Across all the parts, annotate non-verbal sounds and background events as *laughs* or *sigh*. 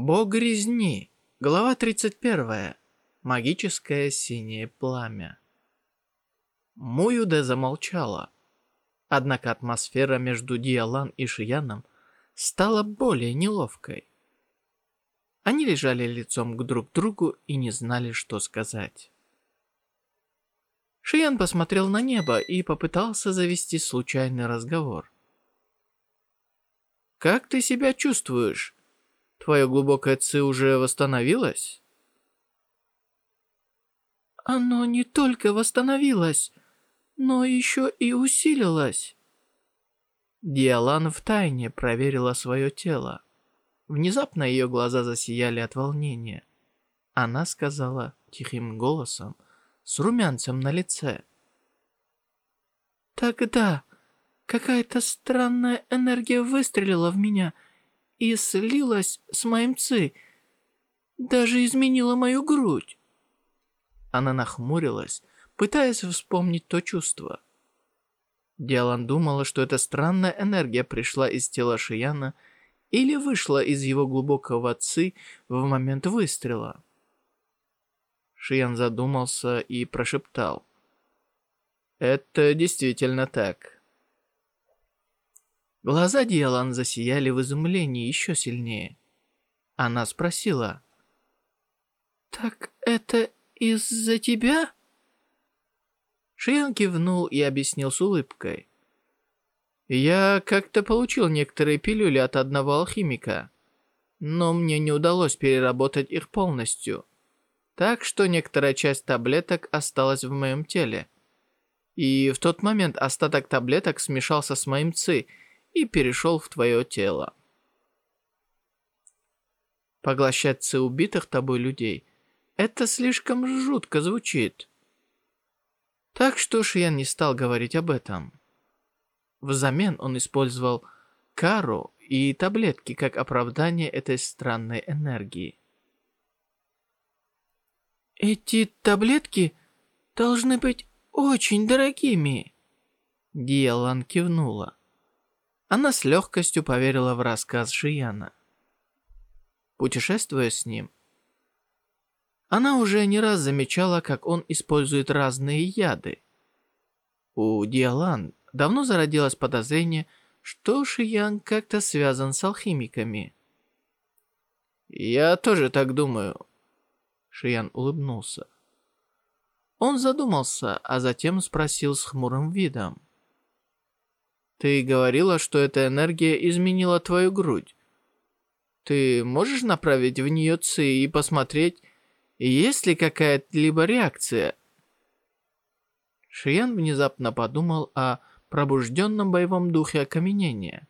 Бог резни. Глава 31. Магическое синее пламя. Муюде замолчала. Однако атмосфера между Диалан и Шияном стала более неловкой. Они лежали лицом к друг другу и не знали, что сказать. Шиян посмотрел на небо и попытался завести случайный разговор. «Как ты себя чувствуешь? Твое глубокое ци уже восстановилось?» «Оно не только восстановилось, но еще и усилилось». Диалан втайне проверила свое тело. Внезапно ее глаза засияли от волнения. Она сказала тихим голосом, с румянцем на лице. «Тогда какая-то странная энергия выстрелила в меня и слилась с моим ци, даже изменила мою грудь». Она нахмурилась, пытаясь вспомнить то чувство. Диалан думала, что эта странная энергия пришла из тела Шияна или вышла из его глубокого ци в момент выстрела. Шиян задумался и прошептал. «Это действительно так». Глаза Диалан засияли в изумлении еще сильнее. Она спросила. «Так это из-за тебя?» Шиян кивнул и объяснил с улыбкой. «Я как-то получил некоторые пилюли от одного алхимика, но мне не удалось переработать их полностью, так что некоторая часть таблеток осталась в моем теле. И в тот момент остаток таблеток смешался с моим ци и перешел в твое тело. Поглощать ци убитых тобой людей – это слишком жутко звучит». Так что Шиян не стал говорить об этом. Взамен он использовал кару и таблетки как оправдание этой странной энергии. «Эти таблетки должны быть очень дорогими!» Диалан кивнула. Она с легкостью поверила в рассказ Шияна. Путешествуя с ним, она уже не раз замечала, как он использует разные яды. У Диалан давно зародилось подозрение, что Шиян как-то связан с алхимиками. «Я тоже так думаю», — Шиян улыбнулся. Он задумался, а затем спросил с хмурым видом. «Ты говорила, что эта энергия изменила твою грудь. Ты можешь направить в нее ци и посмотреть, есть ли какая-либо реакция? Шиян внезапно подумал о пробужденном боевом духе окаменения.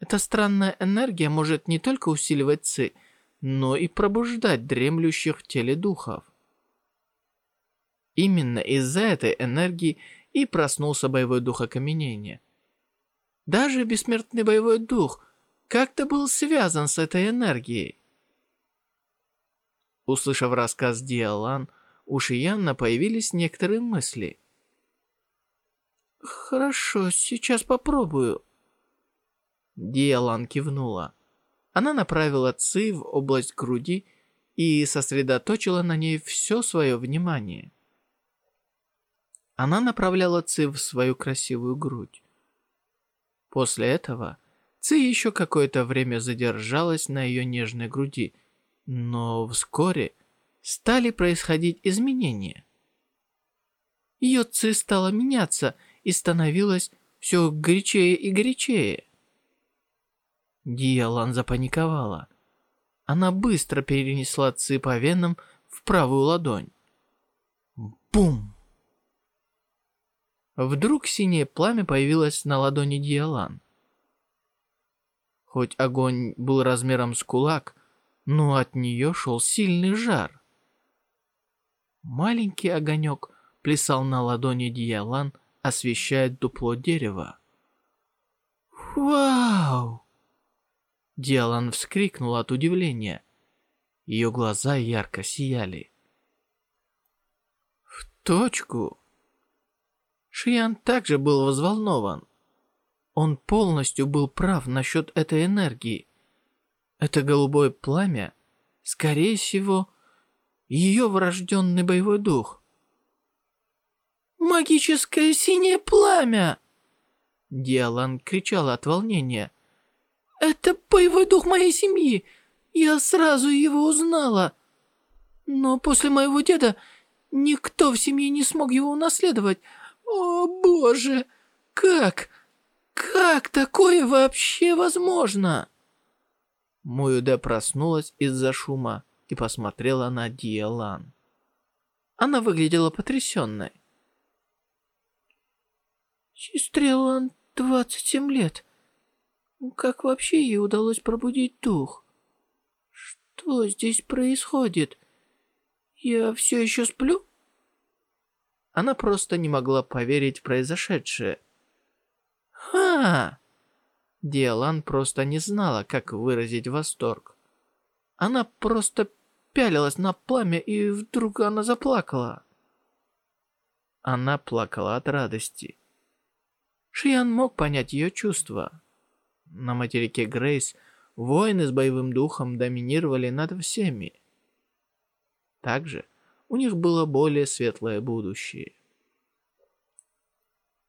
Эта странная энергия может не только усиливать ци, но и пробуждать дремлющих в теле духов. Именно из-за этой энергии и проснулся боевой дух окаменения. Даже бессмертный боевой дух как-то был связан с этой энергией. Услышав рассказ Диалан, у Шиянна появились некоторые мысли. «Хорошо, сейчас попробую». Диалан кивнула. Она направила Ци в область груди и сосредоточила на ней все свое внимание. Она направляла Ци в свою красивую грудь. После этого Ци еще какое-то время задержалась на ее нежной груди – но вскоре стали происходить изменения. Ее ци стала меняться и становилась все горячее и горячее. Диалан запаниковала. Она быстро перенесла ци по венам в правую ладонь. Бум! Вдруг синее пламя появилось на ладони Диалан. Хоть огонь был размером с кулак, но от нее шел сильный жар. Маленький огонек плясал на ладони Диалан, освещая дупло дерева. «Вау!» Диалан вскрикнула от удивления. Ее глаза ярко сияли. «В точку!» Шиян также был взволнован. Он полностью был прав насчет этой энергии. Это голубое пламя, скорее всего, ее врожденный боевой дух. «Магическое синее пламя!» Диалан кричала от волнения. «Это боевой дух моей семьи! Я сразу его узнала! Но после моего деда никто в семье не смог его унаследовать. О, боже! Как? Как такое вообще возможно?» Муюде проснулась из-за шума и посмотрела на Диалан. Она выглядела потрясенной. Сестре Лан 27 лет. Как вообще ей удалось пробудить дух? Что здесь происходит? Я все еще сплю? Она просто не могла поверить в произошедшее. Ха! Диалан просто не знала, как выразить восторг. Она просто пялилась на пламя, и вдруг она заплакала. Она плакала от радости. Шиян мог понять ее чувства. На материке Грейс воины с боевым духом доминировали над всеми. Также у них было более светлое будущее.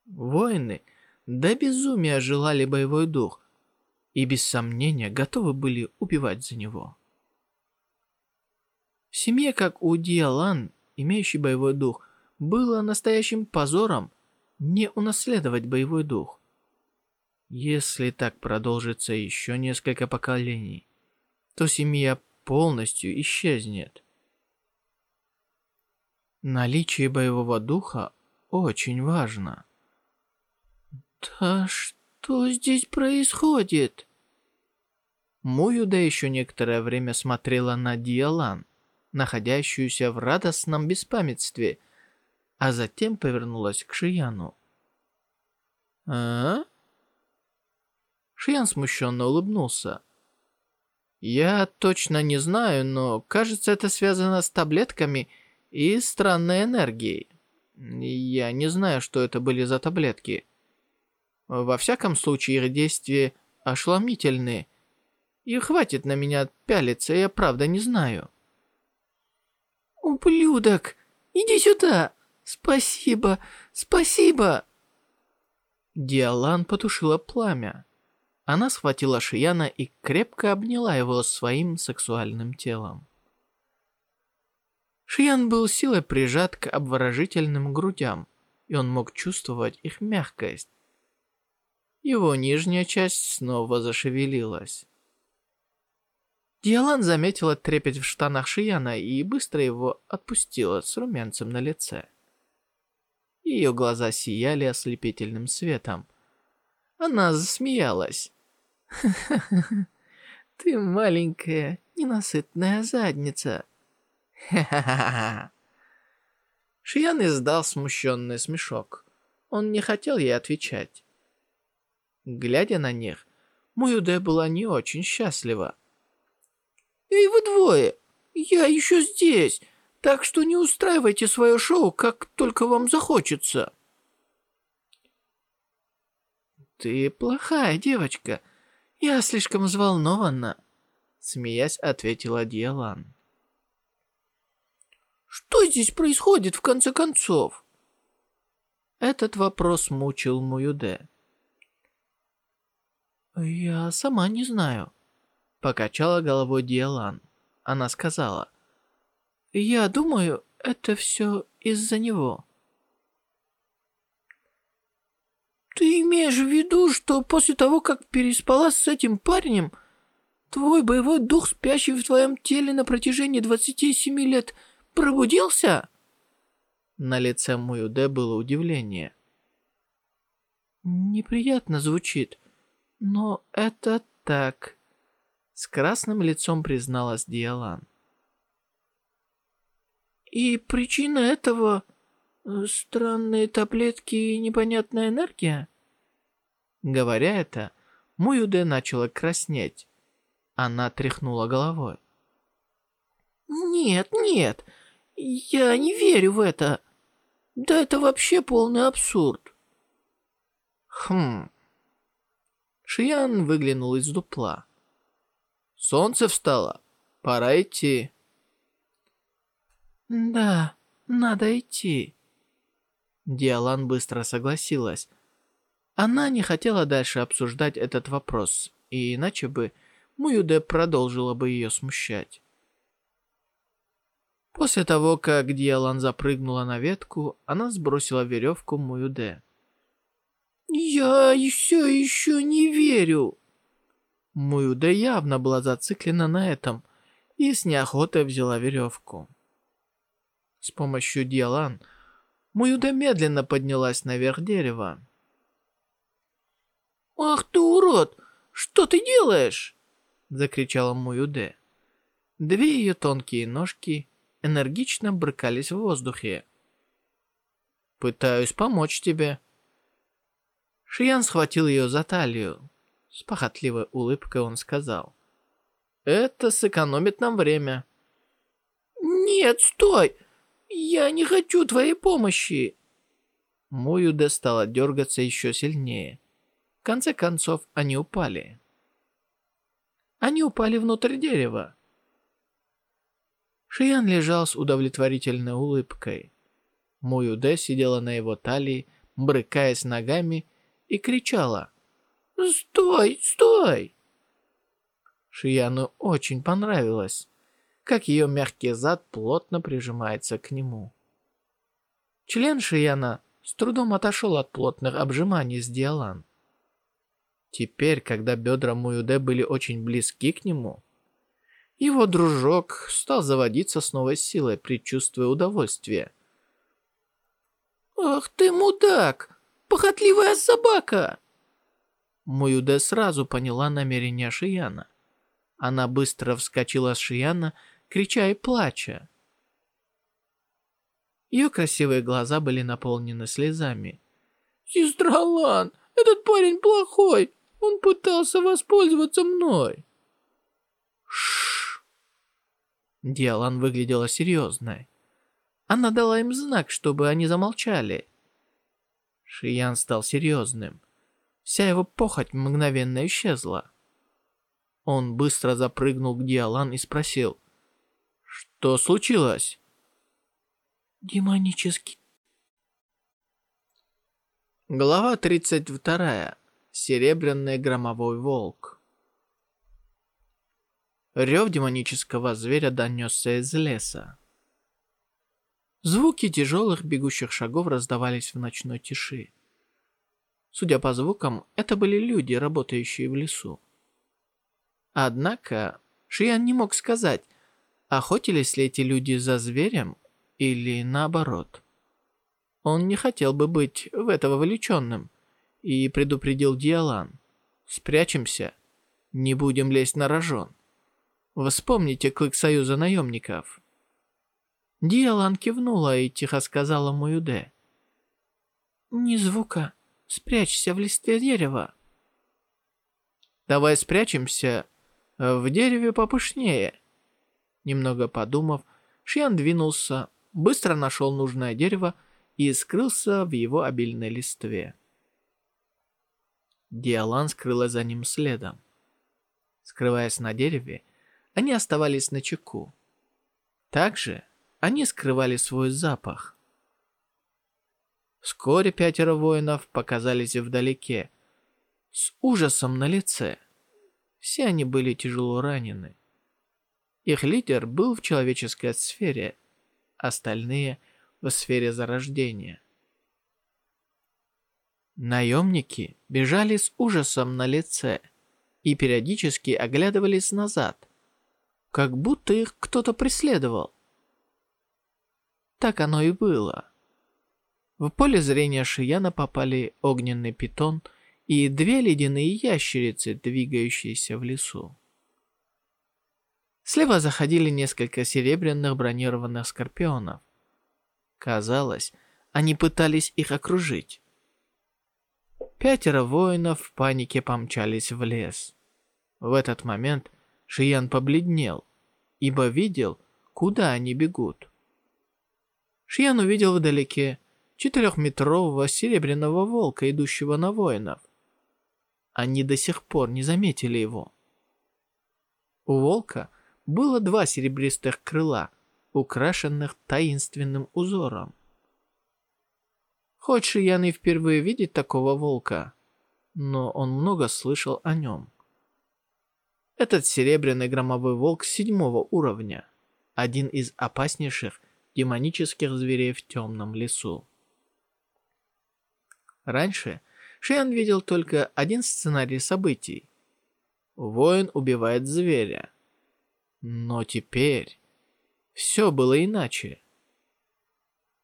Воины до безумия желали боевой дух и без сомнения готовы были убивать за него. В семье, как у Диалан, имеющий боевой дух, было настоящим позором не унаследовать боевой дух. Если так продолжится еще несколько поколений, то семья полностью исчезнет. Наличие боевого духа очень важно. Да что здесь происходит? Муюда еще некоторое время смотрела на Диалан, находящуюся в радостном беспамятстве, а затем повернулась к Шияну. «А?» Шиян смущенно улыбнулся. «Я точно не знаю, но кажется, это связано с таблетками и странной энергией. Я не знаю, что это были за таблетки. Во всяком случае, их действия ошеломительные. И хватит на меня пялиться, я правда не знаю». «Ублюдок! Иди сюда! Спасибо! Спасибо!» Диалан потушила пламя. Она схватила Шияна и крепко обняла его своим сексуальным телом. Шиян был силой прижат к обворожительным грудям, и он мог чувствовать их мягкость. Его нижняя часть снова зашевелилась. Диалан заметила трепет в штанах Шияна и быстро его отпустила с румянцем на лице. Ее глаза сияли ослепительным светом. Она засмеялась. «Ха-ха-ха, ты маленькая, ненасытная задница!» «Ха-ха-ха!» Шиян издал смущенный смешок. Он не хотел ей отвечать. Глядя на них, Муюде была не очень счастлива. «Эй, вы двое! Я еще здесь! Так что не устраивайте свое шоу, как только вам захочется. Ты плохая девочка. Я слишком взволнована. Смеясь, ответила Диалан. Что здесь происходит в конце концов? Этот вопрос мучил Муюде. «Я сама не знаю», — покачала головой Диалан. Она сказала, я думаю, это все из-за него. Ты имеешь в виду, что после того, как переспала с этим парнем, твой боевой дух, спящий в твоем теле на протяжении 27 лет, пробудился? На лице Муюде было удивление. Неприятно звучит, но это так. С красным лицом призналась Диалан. И причина этого странные таблетки и непонятная энергия? Говоря это, Муюде начала краснеть. Она тряхнула головой. «Нет, нет, я не верю в это. Да это вообще полный абсурд». «Хм...» Шиян выглянул из дупла. Солнце встало. Пора идти. Да, надо идти. Диалан быстро согласилась. Она не хотела дальше обсуждать этот вопрос, и иначе бы Муюде продолжила бы ее смущать. После того, как Диалан запрыгнула на ветку, она сбросила веревку Муюде. «Я все еще не верю!» Муюде явно была зациклена на этом и с неохотой взяла веревку. С помощью Диалан Муюде медленно поднялась наверх дерева. «Ах ты урод! Что ты делаешь?» Закричала Муюде. Две ее тонкие ножки энергично брыкались в воздухе. «Пытаюсь помочь тебе». Шиян схватил ее за талию. С похотливой улыбкой он сказал. «Это сэкономит нам время». «Нет, стой! Я не хочу твоей помощи!» Муюде стала дергаться еще сильнее. В конце концов, они упали. Они упали внутрь дерева. Шиян лежал с удовлетворительной улыбкой. Муюде сидела на его талии, брыкаясь ногами, и кричала «Стой! Стой!». Шияну очень понравилось, как ее мягкий зад плотно прижимается к нему. Член Шияна с трудом отошел от плотных обжиманий с Диалан. Теперь, когда бедра Муюде были очень близки к нему, его дружок стал заводиться с новой силой, предчувствуя удовольствие. «Ах ты мудак! Похотливая собака!» Муюде сразу поняла намерение Шияна. Она быстро вскочила с Шияна, крича и плача. Ее красивые глаза были наполнены слезами. «Сестра Лан, этот парень плохой! Он пытался воспользоваться мной!» Шш. Диалан выглядела серьезной. Она дала им знак, чтобы они замолчали. Шиян стал серьезным. Вся его похоть мгновенно исчезла. Он быстро запрыгнул к Диалан и спросил, «Что случилось?» «Демонический...» Глава 32. Серебряный громовой волк. Рев демонического зверя донесся из леса. Звуки тяжелых бегущих шагов раздавались в ночной тиши. Судя по звукам, это были люди, работающие в лесу. Однако Шиян не мог сказать, охотились ли эти люди за зверем или наоборот. Он не хотел бы быть в это вовлеченным и предупредил Диалан. «Спрячемся, не будем лезть на рожон». Вспомните клык союза наемников. Диалан кивнула и тихо сказала Муюде. «Ни звука. Спрячься в листе дерева». «Давай спрячемся в дереве попышнее». Немного подумав, Шьян двинулся, быстро нашел нужное дерево и скрылся в его обильной листве. Диалан скрылась за ним следом. Скрываясь на дереве, они оставались на чеку. Также они скрывали свой запах. Вскоре пятеро воинов показались вдалеке, с ужасом на лице. Все они были тяжело ранены. Их лидер был в человеческой сфере, остальные — в сфере зарождения. Наемники бежали с ужасом на лице и периодически оглядывались назад, как будто их кто-то преследовал. Так оно и было. В поле зрения Шияна попали огненный питон и две ледяные ящерицы, двигающиеся в лесу. Слева заходили несколько серебряных бронированных скорпионов. Казалось, они пытались их окружить. Пятеро воинов в панике помчались в лес. В этот момент Шиян побледнел, ибо видел, куда они бегут. Шиян увидел вдалеке четырехметрового серебряного волка, идущего на воинов. Они до сих пор не заметили его. У волка было два серебристых крыла, украшенных таинственным узором. Хоть Шиян и впервые видит такого волка, но он много слышал о нем. Этот серебряный громовой волк седьмого уровня, один из опаснейших демонических зверей в темном лесу. Раньше Шиян видел только один сценарий событий. Воин убивает зверя. Но теперь все было иначе.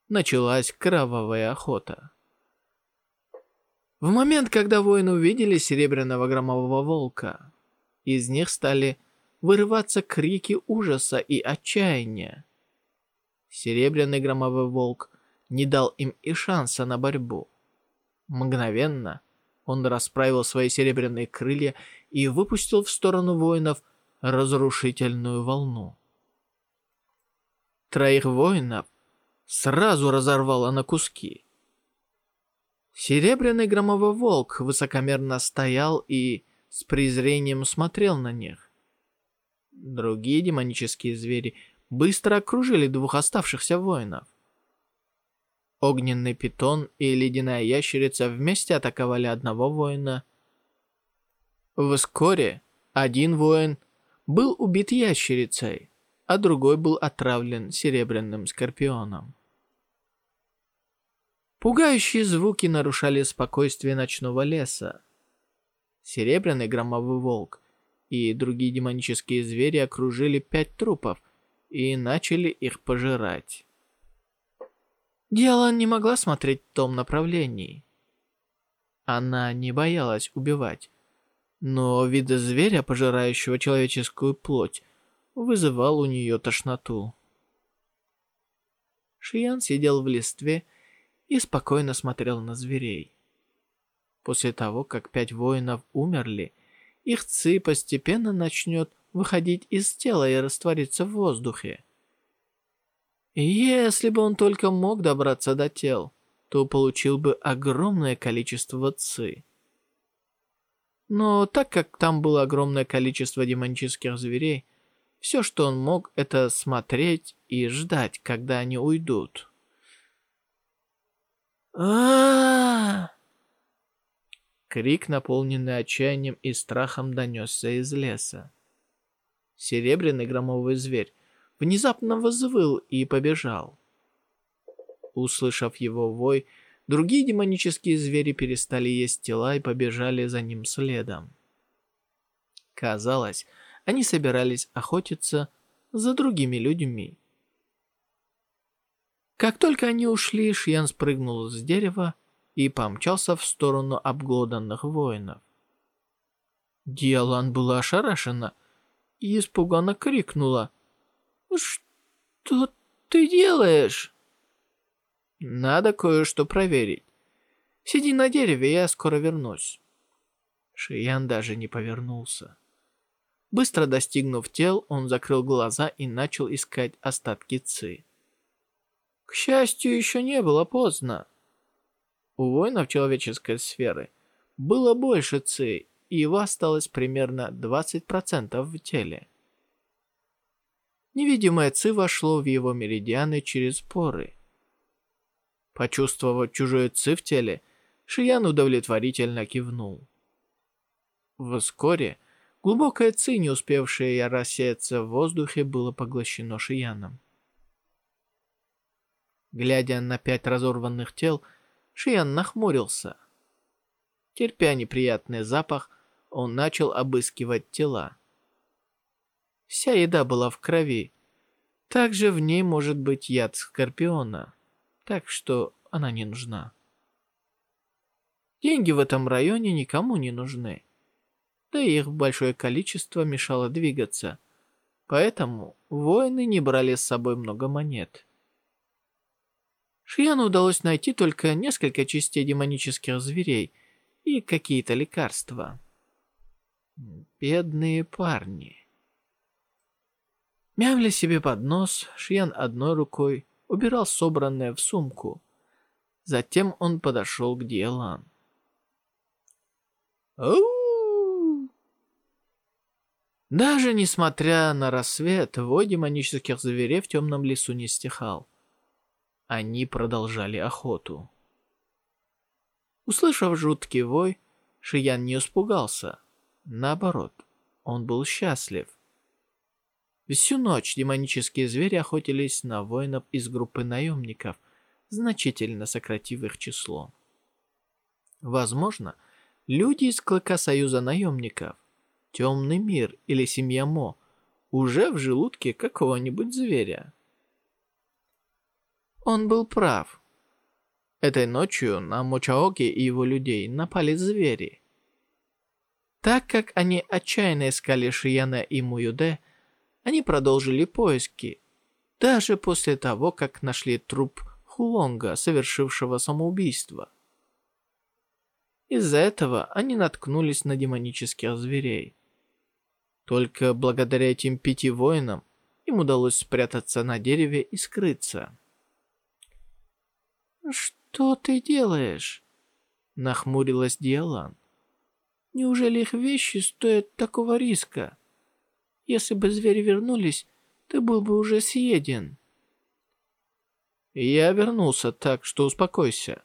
Началась кровавая охота. В момент, когда воины увидели серебряного громового волка, из них стали вырываться крики ужаса и отчаяния. Серебряный громовой волк не дал им и шанса на борьбу. Мгновенно он расправил свои серебряные крылья и выпустил в сторону воинов разрушительную волну. Троих воинов сразу разорвало на куски. Серебряный громовой волк высокомерно стоял и с презрением смотрел на них. Другие демонические звери быстро окружили двух оставшихся воинов. Огненный питон и ледяная ящерица вместе атаковали одного воина. Вскоре один воин был убит ящерицей, а другой был отравлен серебряным скорпионом. Пугающие звуки нарушали спокойствие ночного леса. Серебряный громовый волк и другие демонические звери окружили пять трупов и начали их пожирать. Диалан не могла смотреть в том направлении. Она не боялась убивать, но вид зверя, пожирающего человеческую плоть, вызывал у нее тошноту. Шиян сидел в листве и спокойно смотрел на зверей. После того, как пять воинов умерли, их ци постепенно начнет выходить из тела и раствориться в воздухе. Если бы он только мог добраться до тел, то получил бы огромное количество ци. Но так как там было огромное количество демонических зверей, все, что он мог, это смотреть и ждать, когда они уйдут. а Крик, наполненный отчаянием и страхом, донесся из леса. Серебряный громовой зверь внезапно взвыл и побежал. Услышав его вой, другие демонические звери перестали есть тела и побежали за ним следом. Казалось, они собирались охотиться за другими людьми. Как только они ушли, Шьян спрыгнул с дерева и помчался в сторону обглоданных воинов. Диалан была ошарашена и испуганно крикнула. «Что ты делаешь?» «Надо кое-что проверить. Сиди на дереве, я скоро вернусь». Шиян даже не повернулся. Быстро достигнув тел, он закрыл глаза и начал искать остатки Ци. К счастью, еще не было поздно. У воинов человеческой сферы было больше ци, и его осталось примерно 20% в теле. Невидимое ци вошло в его меридианы через поры. Почувствовав чужое ци в теле, Шиян удовлетворительно кивнул. Вскоре глубокое ци, не успевшее рассеяться в воздухе, было поглощено Шияном. Глядя на пять разорванных тел, Шиян нахмурился. Терпя неприятный запах, он начал обыскивать тела. Вся еда была в крови. Также в ней может быть яд скорпиона, так что она не нужна. Деньги в этом районе никому не нужны. Да и их большое количество мешало двигаться. Поэтому воины не брали с собой много монет. Шияну удалось найти только несколько частей демонических зверей и какие-то лекарства. Бедные парни. Мямля себе под нос, Шиян одной рукой убирал собранное в сумку. Затем он подошел к Диэлан. Даже несмотря на рассвет, вой демонических зверей в темном лесу не стихал. Они продолжали охоту. Услышав жуткий вой, Шиян не испугался. Наоборот, он был счастлив. Всю ночь демонические звери охотились на воинов из группы наемников, значительно сократив их число. Возможно, люди из клыка Союза наемников, Темный мир или семья Мо уже в желудке какого-нибудь зверя. Он был прав. Этой ночью на Мочаоки и его людей напали звери. Так как они отчаянно искали Шияна и Муюде, они продолжили поиски, даже после того, как нашли труп Хулонга, совершившего самоубийство. Из-за этого они наткнулись на демонических зверей. Только благодаря этим пяти воинам им удалось спрятаться на дереве и скрыться. «Что ты делаешь?» — нахмурилась Диалан. «Неужели их вещи стоят такого риска? Если бы звери вернулись, ты был бы уже съеден». «Я вернулся, так что успокойся».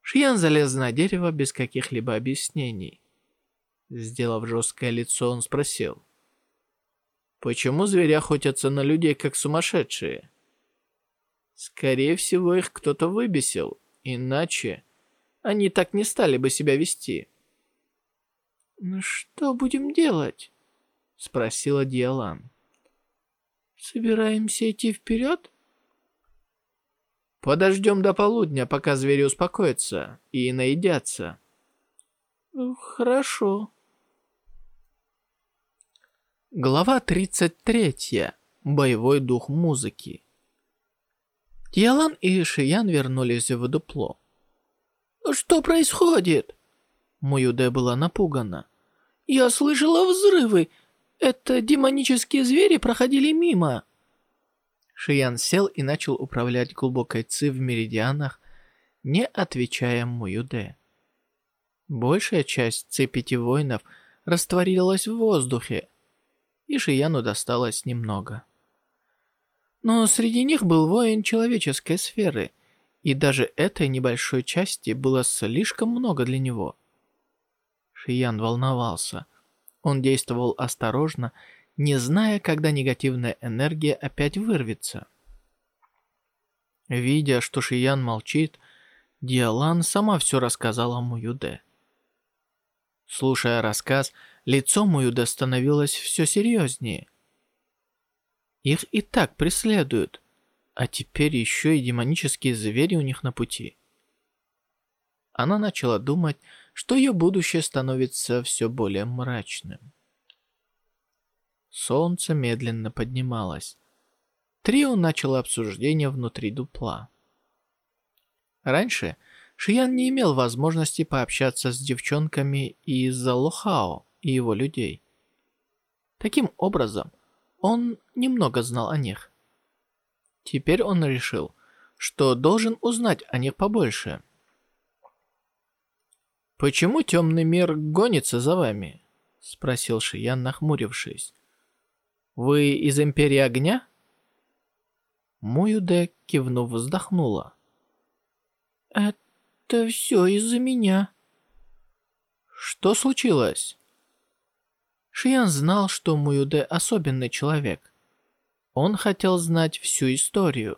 Шиян залез на дерево без каких-либо объяснений. Сделав жесткое лицо, он спросил. «Почему звери охотятся на людей, как сумасшедшие?» «Скорее всего, их кто-то выбесил, иначе они так не стали бы себя вести». «Ну что будем делать?» — спросила Диалан. «Собираемся идти вперед?» «Подождем до полудня, пока звери успокоятся и наедятся». «Хорошо». Глава 33. Боевой дух музыки. Тиалан и Шиян вернулись в дупло. «Что происходит?» Муюде была напугана. «Я слышала взрывы. Это демонические звери проходили мимо». Шиян сел и начал управлять глубокой ци в меридианах, не отвечая Муюде. Большая часть ци пяти воинов растворилась в воздухе, и Шияну досталось немного. Но среди них был воин человеческой сферы, и даже этой небольшой части было слишком много для него. Шиян волновался. Он действовал осторожно, не зная, когда негативная энергия опять вырвется. Видя, что Шиян молчит, Диалан сама все рассказала Муюде. Слушая рассказ, лицо Муюда становилось все серьезнее. Их и так преследуют, а теперь еще и демонические звери у них на пути. Она начала думать, что ее будущее становится все более мрачным. Солнце медленно поднималось. Трио начало обсуждение внутри дупла. Раньше Шиян не имел возможности пообщаться с девчонками из Лохао и его людей. Таким образом, он немного знал о них. Теперь он решил, что должен узнать о них побольше. «Почему темный мир гонится за вами?» — спросил Шиян, нахмурившись. «Вы из Империи Огня?» Муюде, кивнув, вздохнула. «Это все из-за меня». «Что случилось?» Шиян знал, что Муюде особенный человек. Он хотел знать всю историю.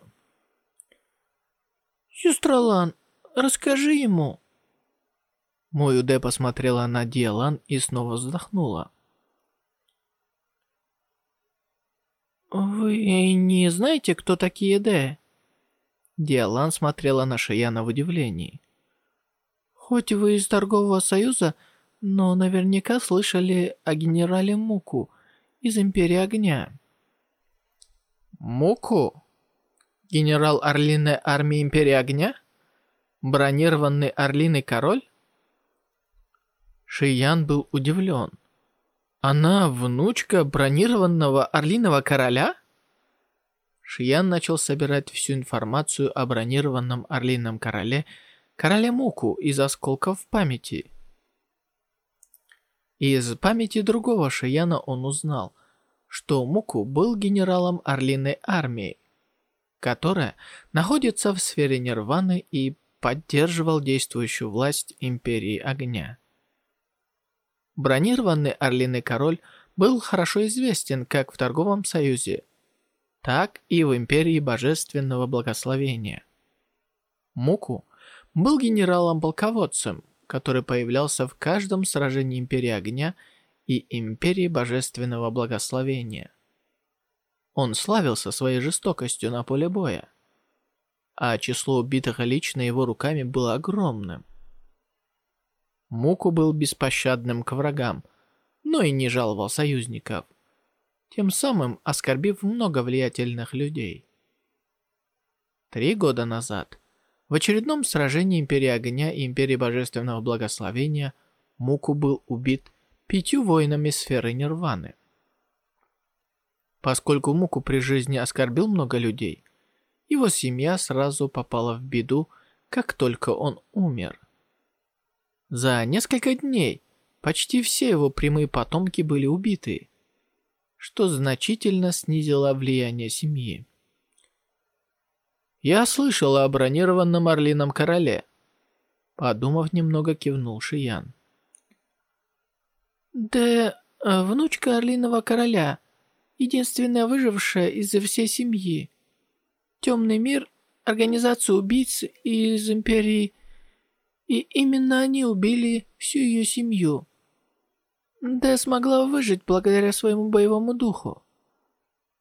«Сестра Лан, расскажи ему». Муюде посмотрела на Диалан и снова вздохнула. «Вы не знаете, кто такие Дэ?» Диалан смотрела на Шияна в удивлении. «Хоть вы из торгового союза, но наверняка слышали о генерале Муку из Империи Огня. Муку? Генерал Орлиной армии Империи Огня? Бронированный Орлиный король? Шиян был удивлен. Она внучка бронированного Орлиного короля? Шиян начал собирать всю информацию о бронированном Орлином короле, короле Муку из осколков памяти – Из памяти другого Шияна он узнал, что Муку был генералом Орлиной армии, которая находится в сфере Нирваны и поддерживал действующую власть Империи Огня. Бронированный Орлиный Король был хорошо известен как в Торговом Союзе, так и в Империи Божественного Благословения. Муку был генералом-полководцем, который появлялся в каждом сражении Империи Огня и Империи Божественного Благословения. Он славился своей жестокостью на поле боя, а число убитых лично его руками было огромным. Муку был беспощадным к врагам, но и не жаловал союзников, тем самым оскорбив много влиятельных людей. Три года назад, в очередном сражении Империи Огня и Империи Божественного Благословения, Муку был убит пятью воинами сферы Нирваны. Поскольку Муку при жизни оскорбил много людей, его семья сразу попала в беду, как только он умер. За несколько дней почти все его прямые потомки были убиты, что значительно снизило влияние семьи. «Я слышал о бронированном орлином короле», подумав немного, кивнул Шиян. «Да, э, внучка орлиного короля, единственная выжившая из всей семьи. Темный мир, организация убийц из Империи, и именно они убили всю ее семью. Дэ смогла выжить благодаря своему боевому духу.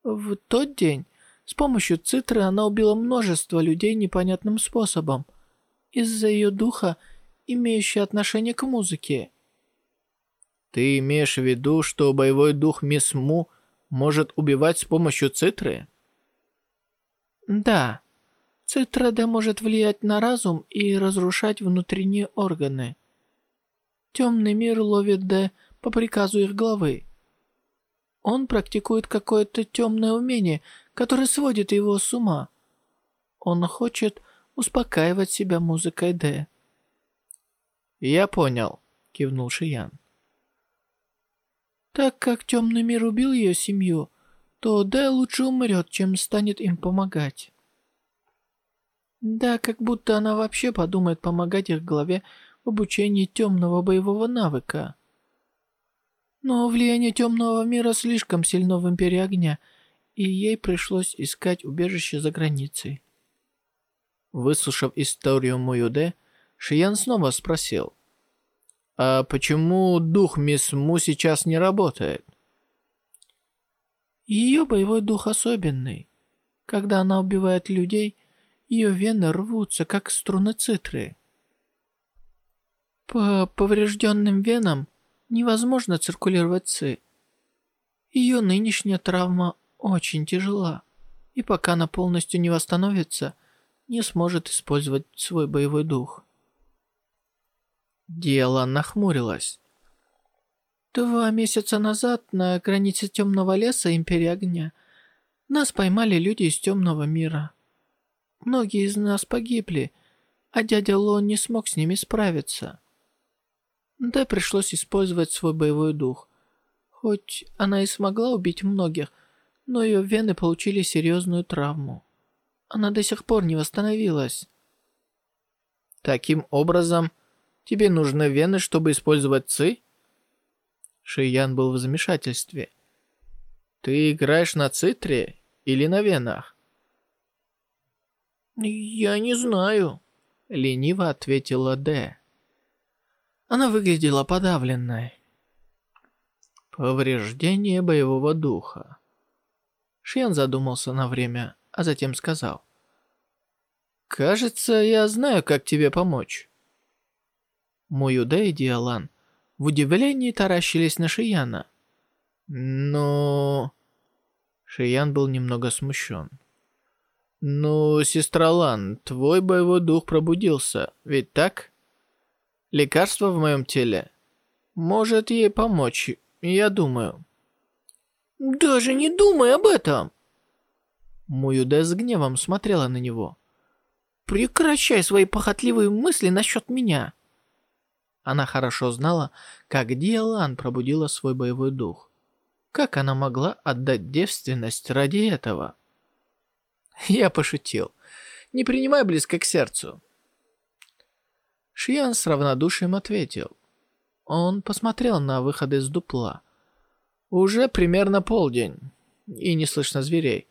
В тот день с помощью цитры она убила множество людей непонятным способом, из-за ее духа, имеющего отношение к музыке. Ты имеешь в виду, что боевой дух Мисс Му может убивать с помощью цитры? Да. Цитра Д может влиять на разум и разрушать внутренние органы. Темный мир ловит Д по приказу их главы. Он практикует какое-то темное умение, которое сводит его с ума. Он хочет успокаивать себя музыкой Д. «Я понял», — кивнул Шиян. Так как темный мир убил ее семью, то Д лучше умрет, чем станет им помогать. Да, как будто она вообще подумает помогать их главе в обучении темного боевого навыка. Но влияние темного мира слишком сильно в Империи Огня, и ей пришлось искать убежище за границей. Выслушав историю Муюде, Шиян снова спросил. «А почему дух мисс Му сейчас не работает?» Ее боевой дух особенный. Когда она убивает людей, ее вены рвутся, как струны цитры. По поврежденным венам невозможно циркулировать ци. Ее нынешняя травма очень тяжела, и пока она полностью не восстановится, не сможет использовать свой боевой дух. Диала нахмурилась. Два месяца назад на границе Темного леса Империи Огня нас поймали люди из Темного мира. Многие из нас погибли, а дядя Ло не смог с ними справиться. Да пришлось использовать свой боевой дух. Хоть она и смогла убить многих, но ее вены получили серьезную травму. Она до сих пор не восстановилась. Таким образом, тебе нужны вены, чтобы использовать ци? Шиян был в замешательстве. Ты играешь на цитре или на венах? Я не знаю, лениво ответила Д. Она выглядела подавленной. Повреждение боевого духа. Шьян задумался на время, а затем сказал. «Кажется, я знаю, как тебе помочь». Муюде и Диалан в удивлении таращились на Шияна. Но... Шиян был немного смущен. «Ну, сестра Лан, твой боевой дух пробудился, ведь так?» лекарство в моем теле. Может ей помочь, я думаю». «Даже не думай об этом!» Муюде с гневом смотрела на него. «Прекращай свои похотливые мысли насчет меня!» Она хорошо знала, как Диалан пробудила свой боевой дух. Как она могла отдать девственность ради этого? Я пошутил. Не принимай близко к сердцу. Шиян с равнодушием ответил. Он посмотрел на выход из дупла. Уже примерно полдень, и не слышно зверей.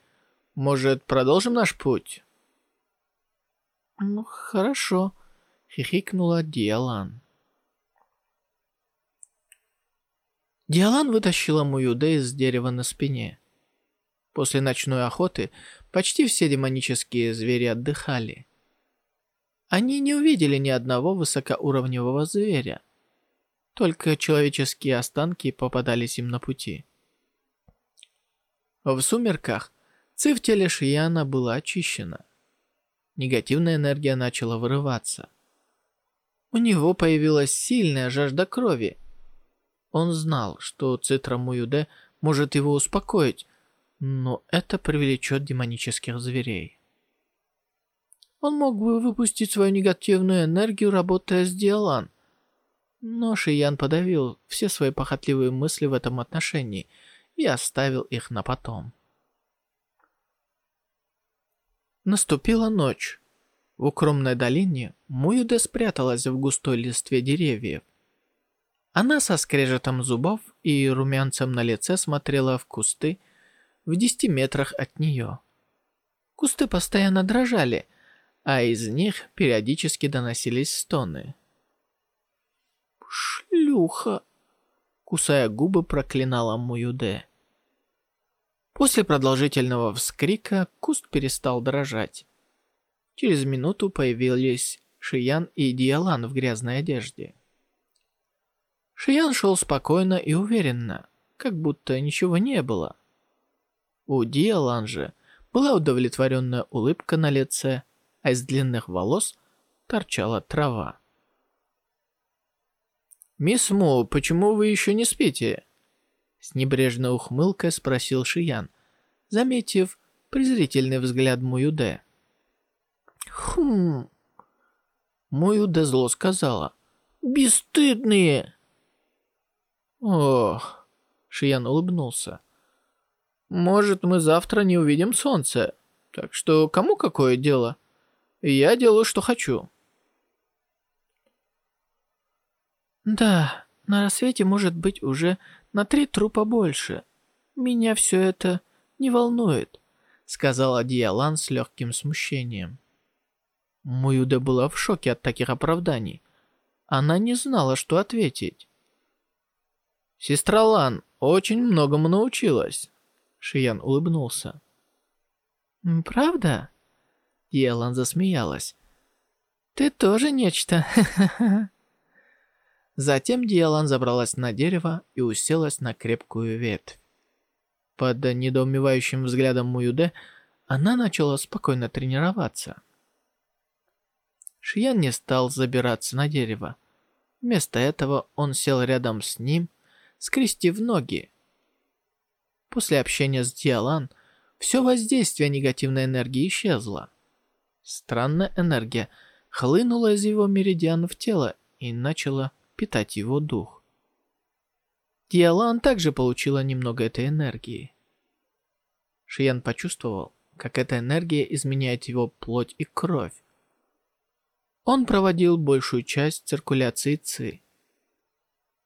Может, продолжим наш путь? Ну, хорошо, хихикнула Диалан. Диалан вытащила Муюде из дерева на спине. После ночной охоты почти все демонические звери отдыхали. Они не увидели ни одного высокоуровневого зверя. Только человеческие останки попадались им на пути. В сумерках ци теле Шияна была очищена. Негативная энергия начала вырываться. У него появилась сильная жажда крови. Он знал, что Цитра Муюде может его успокоить, но это привлечет демонических зверей. Он мог бы выпустить свою негативную энергию, работая с Диалан. Но Шиян подавил все свои похотливые мысли в этом отношении и оставил их на потом. Наступила ночь. В укромной долине Муюде спряталась в густой листве деревьев. Она со скрежетом зубов и румянцем на лице смотрела в кусты в десяти метрах от нее. Кусты постоянно дрожали – а из них периодически доносились стоны. «Шлюха!» Кусая губы, проклинала Муюде. После продолжительного вскрика куст перестал дрожать. Через минуту появились Шиян и Диалан в грязной одежде. Шиян шел спокойно и уверенно, как будто ничего не было. У Диалан же была удовлетворенная улыбка на лице, а из длинных волос торчала трава. «Мисс Му, почему вы еще не спите?» С небрежной ухмылкой спросил Шиян, заметив презрительный взгляд Муюде. «Хм...» Муюде зло сказала. «Бесстыдные!» «Ох...» Шиян улыбнулся. «Может, мы завтра не увидим солнце, так что кому какое дело?» Я делаю, что хочу. Да, на рассвете может быть уже на три трупа больше. Меня все это не волнует, сказала Диалан с легким смущением. Муюда была в шоке от таких оправданий. Она не знала, что ответить. «Сестра Лан очень многому научилась», — Шиян улыбнулся. «Правда?» Елан засмеялась. «Ты тоже нечто, *laughs* Затем Диалан забралась на дерево и уселась на крепкую ветвь. Под недоумевающим взглядом Муюде она начала спокойно тренироваться. Шиян не стал забираться на дерево. Вместо этого он сел рядом с ним, скрестив ноги. После общения с Диалан все воздействие негативной энергии исчезло. Странная энергия хлынула из его меридианов тела и начала питать его дух. Диалан также получила немного этой энергии. Шиян почувствовал, как эта энергия изменяет его плоть и кровь. Он проводил большую часть циркуляции ЦИ.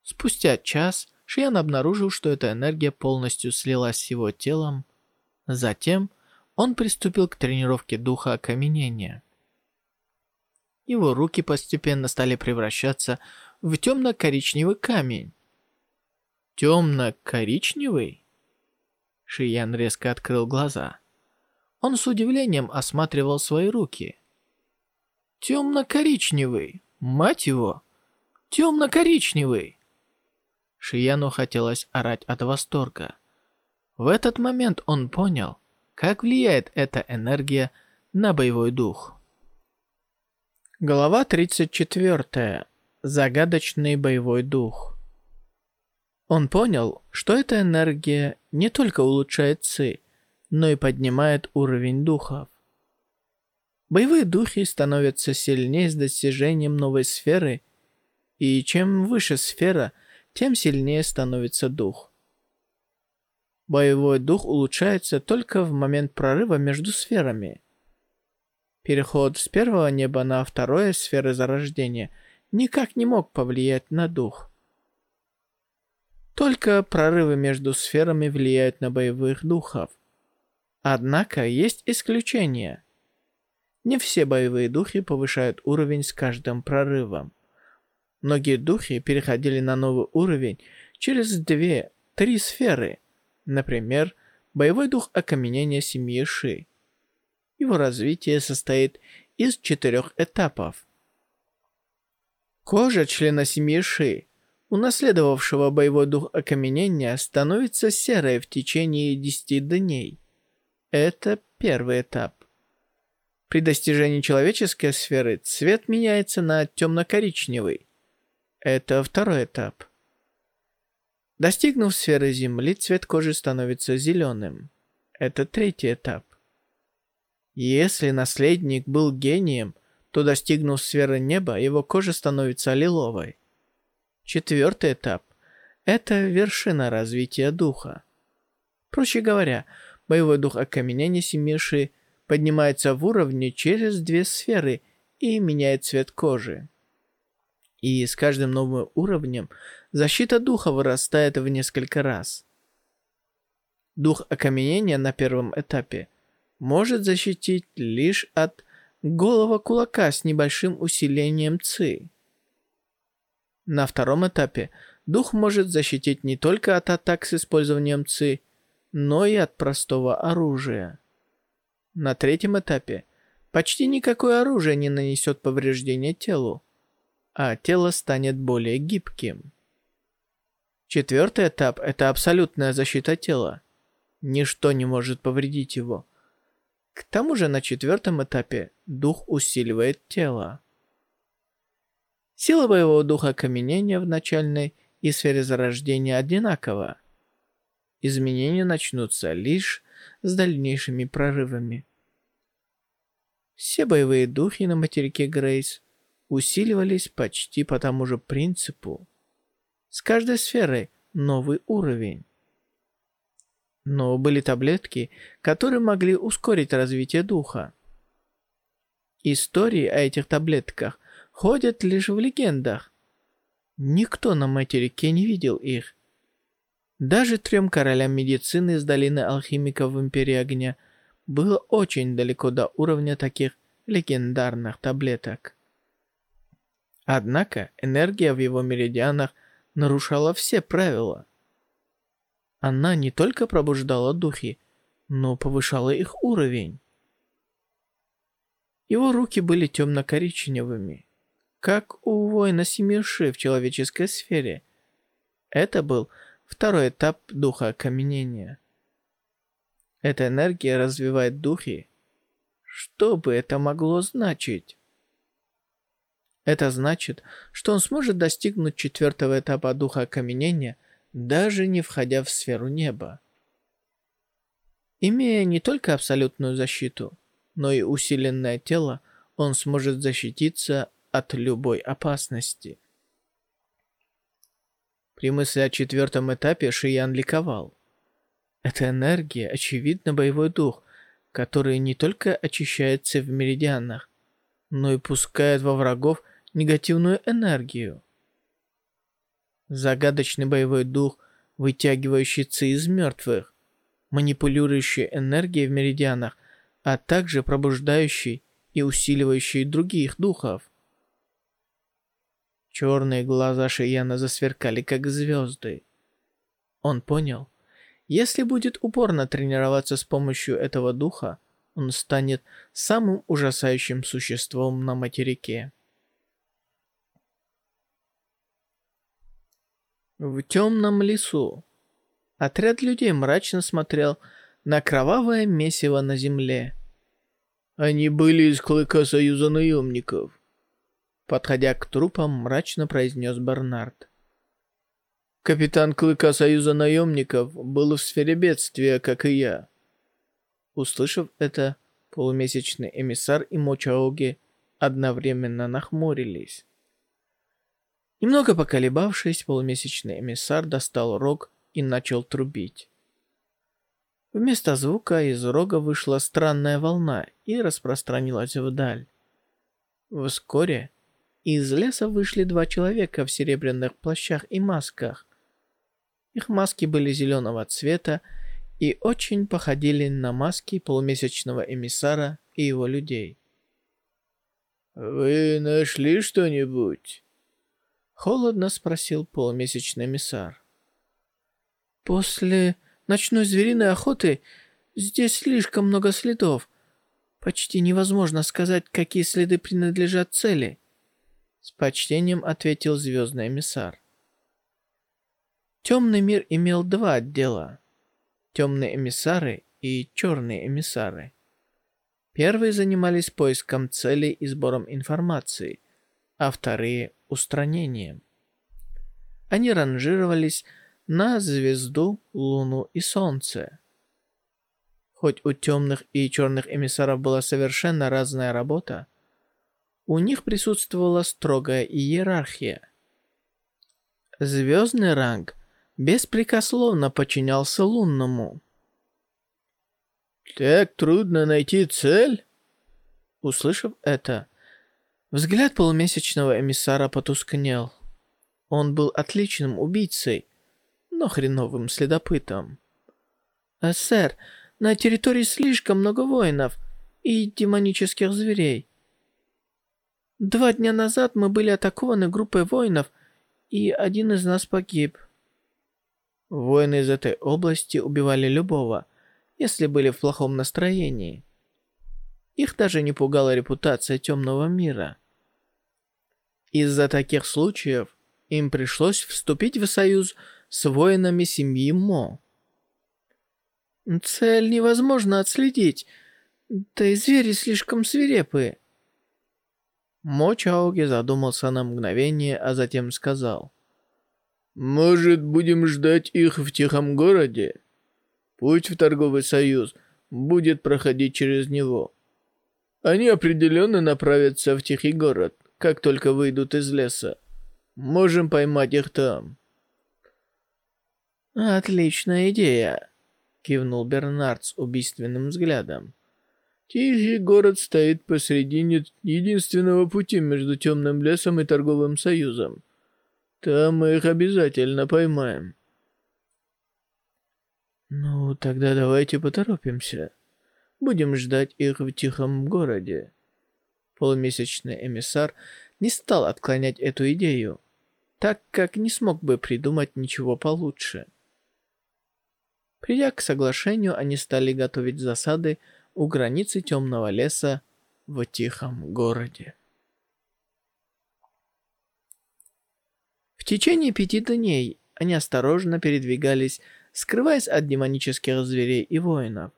Спустя час Шиян обнаружил, что эта энергия полностью слилась с его телом. Затем он приступил к тренировке духа окаменения. Его руки постепенно стали превращаться в темно-коричневый камень. Темно-коричневый? Шиян резко открыл глаза. Он с удивлением осматривал свои руки. Темно-коричневый, мать его! Темно-коричневый! Шияну хотелось орать от восторга. В этот момент он понял, как влияет эта энергия на боевой дух? Глава 34. Загадочный боевой дух. Он понял, что эта энергия не только улучшает ци, но и поднимает уровень духов. Боевые духи становятся сильнее с достижением новой сферы И чем выше сфера, тем сильнее становится дух. Боевой дух улучшается только в момент прорыва между сферами. Переход с первого неба на второе сферы зарождения никак не мог повлиять на дух. Только прорывы между сферами влияют на боевых духов. Однако есть исключения. Не все боевые духи повышают уровень с каждым прорывом. Многие духи переходили на новый уровень через две-три сферы. Например, боевой дух окаменения семьи Ши. Его развитие состоит из четырех этапов. Кожа члена семьи Ши, унаследовавшего боевой дух окаменения, становится серой в течение 10 дней. Это первый этап. При достижении человеческой сферы цвет меняется на темно-коричневый. Это второй этап. Достигнув сферы Земли, цвет кожи становится зеленым. Это третий этап. Если наследник был гением, то достигнув сферы неба, его кожа становится лиловой. Четвертый этап – это вершина развития духа. Проще говоря, боевой дух окаменения Семиши поднимается в уровне через две сферы и меняет цвет кожи. И с каждым новым уровнем защита духа вырастает в несколько раз. Дух окаменения на первом этапе может защитить лишь от голого кулака с небольшим усилением ЦИ. На втором этапе дух может защитить не только от атак с использованием ЦИ, но и от простого оружия. На третьем этапе почти никакое оружие не нанесет повреждения телу а тело станет более гибким. Четвертый этап – это абсолютная защита тела. Ничто не может повредить его. К тому же на четвертом этапе дух усиливает тело. Сила боевого духа окаменения в начальной и сфере зарождения одинакова. Изменения начнутся лишь с дальнейшими прорывами. Все боевые духи на материке Грейс усиливались почти по тому же принципу. С каждой сферой новый уровень. Но были таблетки, которые могли ускорить развитие духа. Истории о этих таблетках ходят лишь в легендах. Никто на материке не видел их. Даже трем королям медицины из долины алхимиков в Империи Огня было очень далеко до уровня таких легендарных таблеток. Однако энергия в его меридианах нарушала все правила. Она не только пробуждала духи, но повышала их уровень. Его руки были темно-коричневыми, как у воина Семиши в человеческой сфере. Это был второй этап духа окаменения. Эта энергия развивает духи. Что бы это могло значить? Это значит, что он сможет достигнуть четвертого этапа духа окаменения, даже не входя в сферу неба. Имея не только абсолютную защиту, но и усиленное тело, он сможет защититься от любой опасности. При мысли о четвертом этапе Шиян ликовал. Эта энергия, очевидно, боевой дух, который не только очищается в меридианах, но и пускает во врагов негативную энергию. Загадочный боевой дух, вытягивающий ци из мертвых, манипулирующий энергией в меридианах, а также пробуждающий и усиливающий других духов. Черные глаза Шияна засверкали, как звезды. Он понял, если будет упорно тренироваться с помощью этого духа, он станет самым ужасающим существом на материке. В темном лесу. Отряд людей мрачно смотрел на кровавое месиво на земле. Они были из клыка Союза наемников. Подходя к трупам, мрачно произнес Бернард. Капитан Клыка Союза наемников был в сфере бедствия, как и я. Услышав это, полумесячный эмиссар и Мочаоги одновременно нахмурились. Немного поколебавшись, полумесячный эмиссар достал рог и начал трубить. Вместо звука из рога вышла странная волна и распространилась вдаль. Вскоре из леса вышли два человека в серебряных плащах и масках. Их маски были зеленого цвета и очень походили на маски полумесячного эмиссара и его людей. «Вы нашли что-нибудь?» Холодно спросил полумесячный эмиссар. «После ночной звериной охоты здесь слишком много следов. Почти невозможно сказать, какие следы принадлежат цели». С почтением ответил звездный эмиссар. Темный мир имел два отдела. Темные эмиссары и черные эмиссары. Первые занимались поиском целей и сбором информации, а вторые устранением. Они ранжировались на звезду, луну и солнце. Хоть у темных и черных эмиссаров была совершенно разная работа, у них присутствовала строгая иерархия. Звездный ранг беспрекословно подчинялся лунному. «Так трудно найти цель?» Услышав это, Взгляд полумесячного эмиссара потускнел. Он был отличным убийцей, но хреновым следопытом. «А, «Сэр, на территории слишком много воинов и демонических зверей. Два дня назад мы были атакованы группой воинов, и один из нас погиб». Воины из этой области убивали любого, если были в плохом настроении. Их даже не пугала репутация темного мира. Из-за таких случаев им пришлось вступить в союз с воинами семьи Мо. «Цель невозможно отследить, да и звери слишком свирепые». Мо Чаоги задумался на мгновение, а затем сказал. «Может, будем ждать их в тихом городе? Путь в торговый союз будет проходить через него. Они определенно направятся в тихий город как только выйдут из леса. Можем поймать их там». «Отличная идея», — кивнул Бернард с убийственным взглядом. «Тихий город стоит посредине единственного пути между темным лесом и торговым союзом. Там мы их обязательно поймаем». «Ну, тогда давайте поторопимся. Будем ждать их в тихом городе». Полумесячный эмиссар не стал отклонять эту идею, так как не смог бы придумать ничего получше. Придя к соглашению, они стали готовить засады у границы темного леса в тихом городе. В течение пяти дней они осторожно передвигались, скрываясь от демонических зверей и воинов.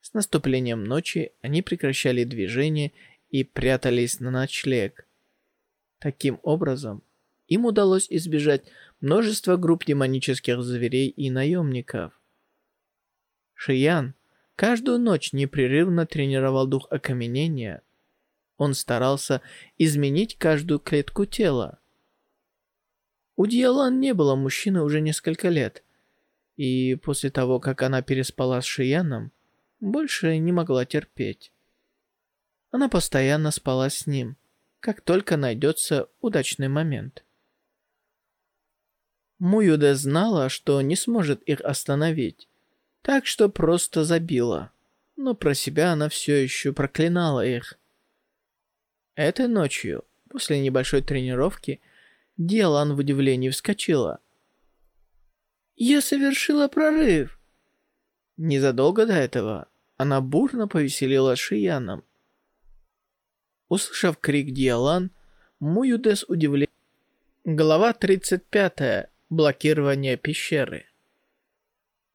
С наступлением ночи они прекращали движение и прятались на ночлег. Таким образом, им удалось избежать множества групп демонических зверей и наемников. Шиян каждую ночь непрерывно тренировал дух окаменения. Он старался изменить каждую клетку тела. У Диалан не было мужчины уже несколько лет, и после того, как она переспала с Шияном, больше не могла терпеть. Она постоянно спала с ним, как только найдется удачный момент. Муюде знала, что не сможет их остановить, так что просто забила, но про себя она все еще проклинала их. Этой ночью, после небольшой тренировки, Диалан в удивлении вскочила. «Я совершила прорыв!» Незадолго до этого она бурно повеселила Шияном, Услышав крик Диалан, Муюде с удивлением... Глава 35. Блокирование пещеры.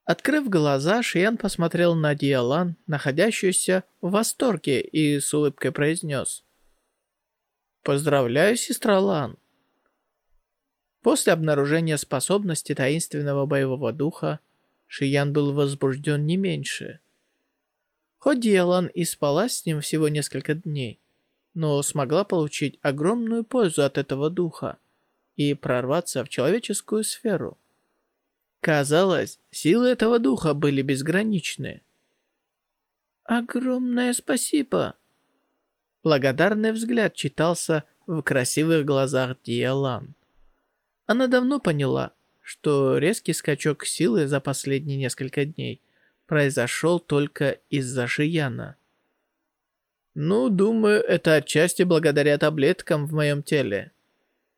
Открыв глаза, Шиян посмотрел на Диалан, находящуюся в восторге, и с улыбкой произнес. «Поздравляю, сестра Лан!» После обнаружения способности таинственного боевого духа, Шиян был возбужден не меньше. Хоть Диалан и спала с ним всего несколько дней, но смогла получить огромную пользу от этого духа, и прорваться в человеческую сферу. Казалось, силы этого духа были безграничны. «Огромное спасибо!» Благодарный взгляд читался в красивых глазах Диалан. Она давно поняла, что резкий скачок силы за последние несколько дней произошел только из-за Шияна. «Ну, думаю, это отчасти благодаря таблеткам в моем теле.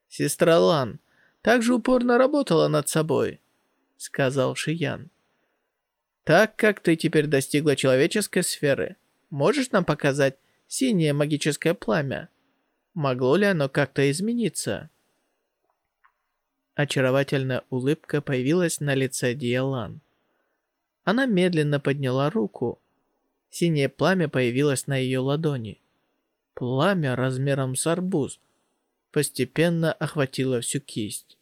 Сестра Лан также упорно работала над собой», — сказал Шиян. «Так как ты теперь достигла человеческой сферы, можешь нам показать синее магическое пламя? Могло ли оно как-то измениться?» Очаровательная улыбка появилась на лице Диалан. Она медленно подняла руку. Синее пламя появилось на ее ладони. Пламя размером с арбуз постепенно охватило всю кисть.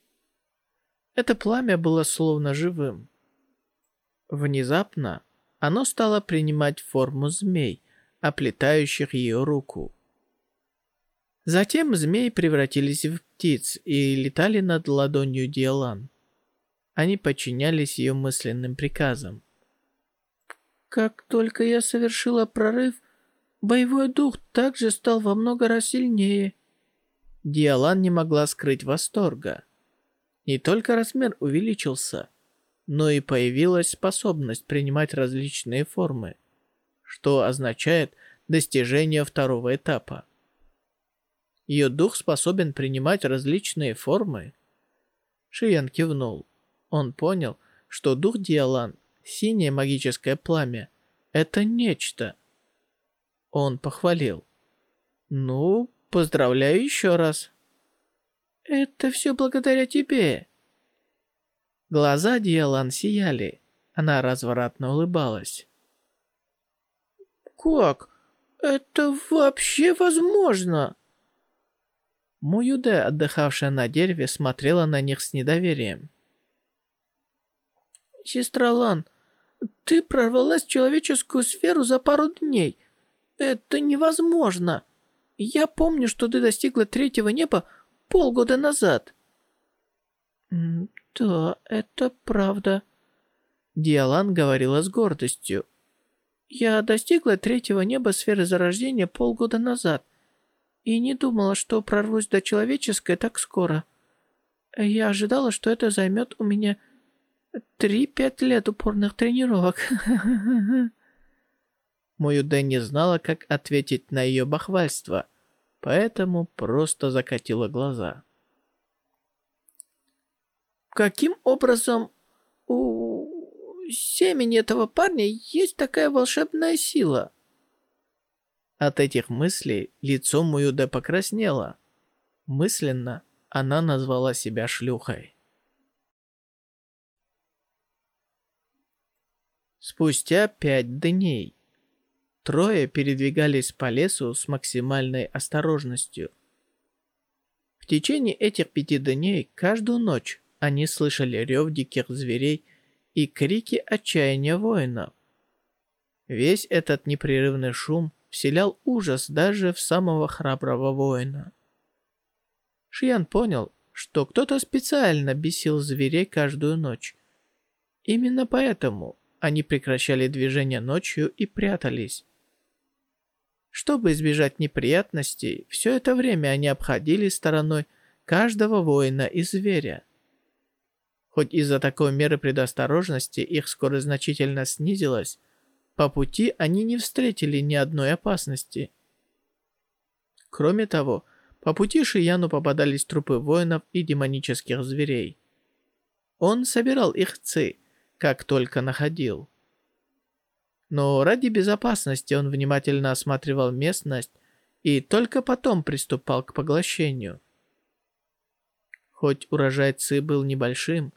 Это пламя было словно живым. Внезапно оно стало принимать форму змей, оплетающих ее руку. Затем змеи превратились в птиц и летали над ладонью Диалан. Они подчинялись ее мысленным приказам. Как только я совершила прорыв, боевой дух также стал во много раз сильнее. Диалан не могла скрыть восторга. Не только размер увеличился, но и появилась способность принимать различные формы, что означает достижение второго этапа. Ее дух способен принимать различные формы. Шиян кивнул. Он понял, что дух Диалан, синее магическое пламя, это нечто. Он похвалил. «Ну, поздравляю еще раз». «Это все благодаря тебе». Глаза Диалан сияли. Она развратно улыбалась. «Как? Это вообще возможно?» Муюде, отдыхавшая на дереве, смотрела на них с недоверием. «Сестра Лан, ты прорвалась в человеческую сферу за пару дней. Это невозможно. Я помню, что ты достигла третьего неба полгода назад». «Да, это правда», — Диалан говорила с гордостью. «Я достигла третьего неба сферы зарождения полгода назад и не думала, что прорвусь до человеческой так скоро. Я ожидала, что это займет у меня три-пять лет упорных тренировок. Мою не знала, как ответить на ее бахвальство, поэтому просто закатила глаза. Каким образом у семени этого парня есть такая волшебная сила? От этих мыслей лицо Муюде покраснело. Мысленно она назвала себя шлюхой. Спустя пять дней трое передвигались по лесу с максимальной осторожностью. В течение этих пяти дней каждую ночь они слышали рев диких зверей и крики отчаяния воинов. Весь этот непрерывный шум вселял ужас даже в самого храброго воина. Шиян понял, что кто-то специально бесил зверей каждую ночь. Именно поэтому они прекращали движение ночью и прятались. Чтобы избежать неприятностей, все это время они обходили стороной каждого воина и зверя. Хоть из-за такой меры предосторожности их скорость значительно снизилась, по пути они не встретили ни одной опасности. Кроме того, по пути Шияну попадались трупы воинов и демонических зверей. Он собирал их ци, как только находил. Но ради безопасности он внимательно осматривал местность и только потом приступал к поглощению. Хоть урожай ци был небольшим,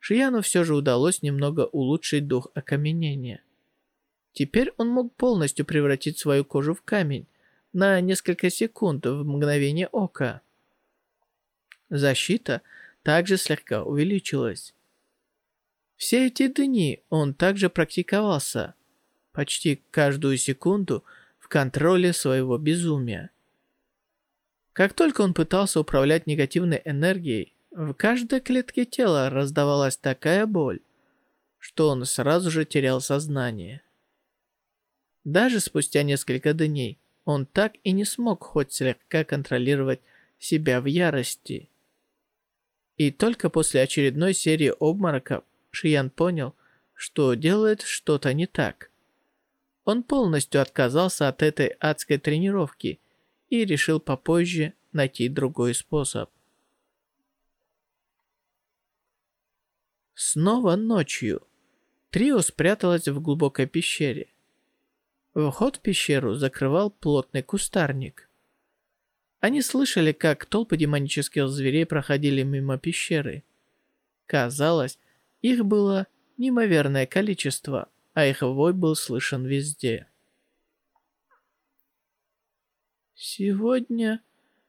Шияну все же удалось немного улучшить дух окаменения. Теперь он мог полностью превратить свою кожу в камень на несколько секунд в мгновение ока. Защита также слегка увеличилась. Все эти дни он также практиковался, почти каждую секунду в контроле своего безумия. Как только он пытался управлять негативной энергией, в каждой клетке тела раздавалась такая боль, что он сразу же терял сознание. Даже спустя несколько дней он так и не смог хоть слегка контролировать себя в ярости. И только после очередной серии обмороков Шиян понял, что делает что-то не так. Он полностью отказался от этой адской тренировки и решил попозже найти другой способ. Снова ночью. Трио спряталось в глубокой пещере. Вход в пещеру закрывал плотный кустарник. Они слышали, как толпы демонических зверей проходили мимо пещеры. Казалось, их было неимоверное количество, а их вой был слышен везде. Сегодня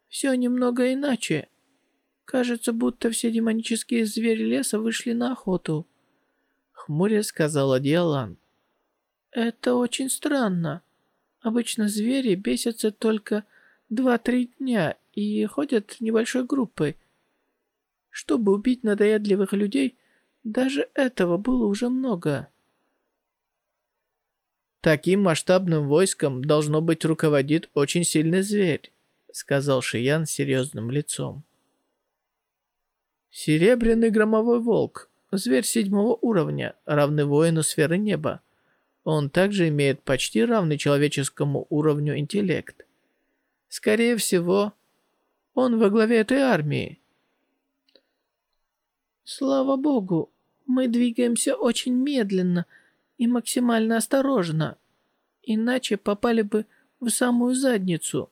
все немного иначе. Кажется, будто все демонические звери леса вышли на охоту. Хмуря сказала Диалан. Это очень странно. Обычно звери бесятся только два-три дня и ходят небольшой группой. Чтобы убить надоедливых людей, даже этого было уже много. Таким масштабным войском должно быть руководит очень сильный зверь, сказал Шиян серьезным лицом. Серебряный громовой волк, зверь седьмого уровня, равный воину сферы неба. Он также имеет почти равный человеческому уровню интеллект. Скорее всего, он во главе этой армии. Слава богу, мы двигаемся очень медленно и максимально осторожно, иначе попали бы в самую задницу,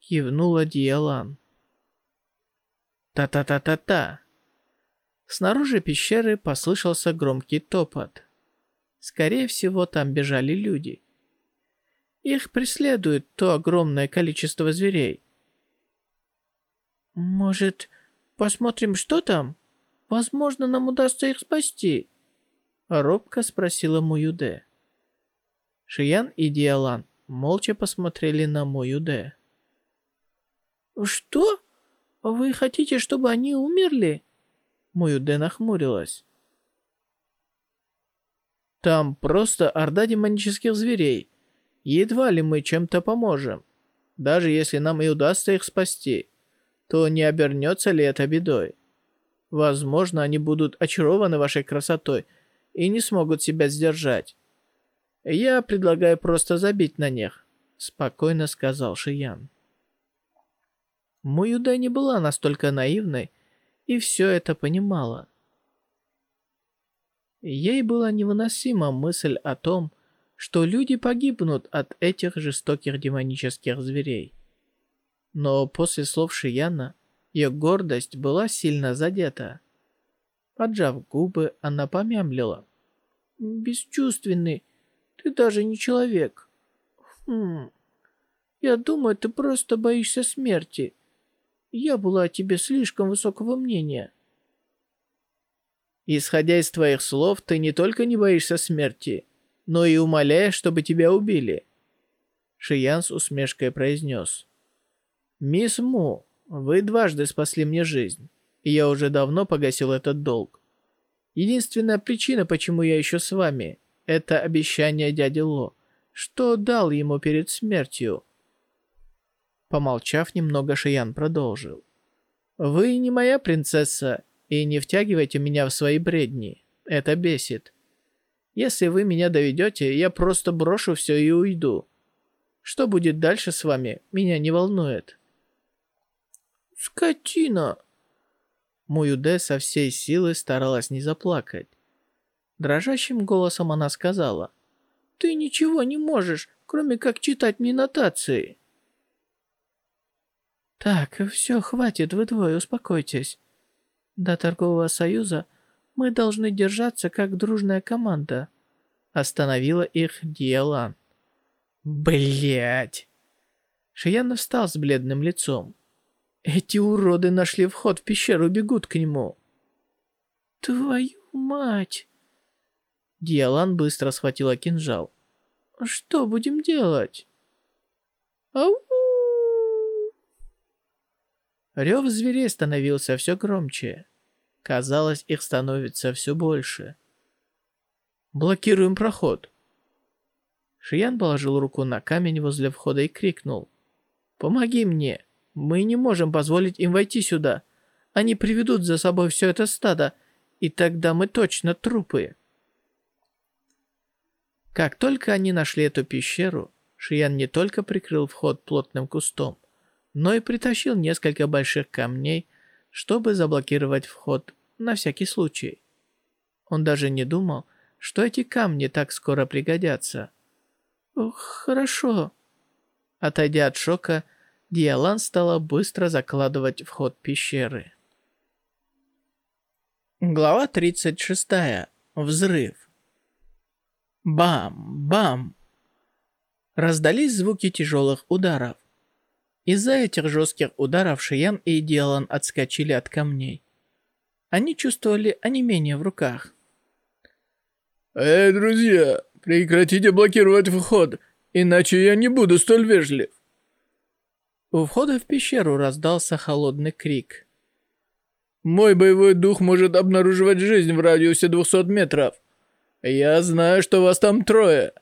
кивнула Диалан. Та-та-та-та-та. Снаружи пещеры послышался громкий топот. Скорее всего, там бежали люди. Их преследует то огромное количество зверей. «Может, посмотрим, что там? Возможно, нам удастся их спасти», — робко спросила Муюде. Шиян и Диалан молча посмотрели на Муюде. «Что? Вы хотите, чтобы они умерли?» Муюде нахмурилась. Там просто орда демонических зверей. Едва ли мы чем-то поможем. Даже если нам и удастся их спасти, то не обернется ли это бедой? Возможно, они будут очарованы вашей красотой и не смогут себя сдержать. Я предлагаю просто забить на них, спокойно сказал Шиян. Муюда не была настолько наивной и все это понимала. Ей была невыносима мысль о том, что люди погибнут от этих жестоких демонических зверей. Но после слов Шияна, ее гордость была сильно задета. Поджав губы, она помямлила. «Бесчувственный, ты даже не человек. Хм, я думаю, ты просто боишься смерти. Я была о тебе слишком высокого мнения». Исходя из твоих слов, ты не только не боишься смерти, но и умоляешь, чтобы тебя убили. Шиян с усмешкой произнес. «Мисс Му, вы дважды спасли мне жизнь, и я уже давно погасил этот долг. Единственная причина, почему я еще с вами, это обещание дяди Ло, что дал ему перед смертью». Помолчав немного, Шиян продолжил. «Вы не моя принцесса, и не втягивайте меня в свои бредни. Это бесит. Если вы меня доведете, я просто брошу все и уйду. Что будет дальше с вами, меня не волнует. Скотина! Муюде со всей силы старалась не заплакать. Дрожащим голосом она сказала. Ты ничего не можешь, кроме как читать мне нотации. Так, все, хватит, вы двое успокойтесь. До торгового союза мы должны держаться как дружная команда. Остановила их Диалан. Блять! Шиян встал с бледным лицом. Эти уроды нашли вход в пещеру и бегут к нему. Твою мать! Диалан быстро схватила кинжал. Что будем делать? Ау! Рев зверей становился все громче. Казалось, их становится все больше. «Блокируем проход!» Шиян положил руку на камень возле входа и крикнул. «Помоги мне! Мы не можем позволить им войти сюда. Они приведут за собой все это стадо, и тогда мы точно трупы!» Как только они нашли эту пещеру, Шиян не только прикрыл вход плотным кустом, но и притащил несколько больших камней, чтобы заблокировать вход на всякий случай. Он даже не думал, что эти камни так скоро пригодятся. «Хорошо». Отойдя от шока, Диалан стала быстро закладывать вход пещеры. Глава 36. Взрыв. Бам! Бам! Раздались звуки тяжелых ударов. Из-за этих жестких ударов Шиян и Диалан отскочили от камней. Они чувствовали онемение в руках. «Эй, друзья, прекратите блокировать вход, иначе я не буду столь вежлив!» У входа в пещеру раздался холодный крик. «Мой боевой дух может обнаруживать жизнь в радиусе 200 метров. Я знаю, что вас там трое.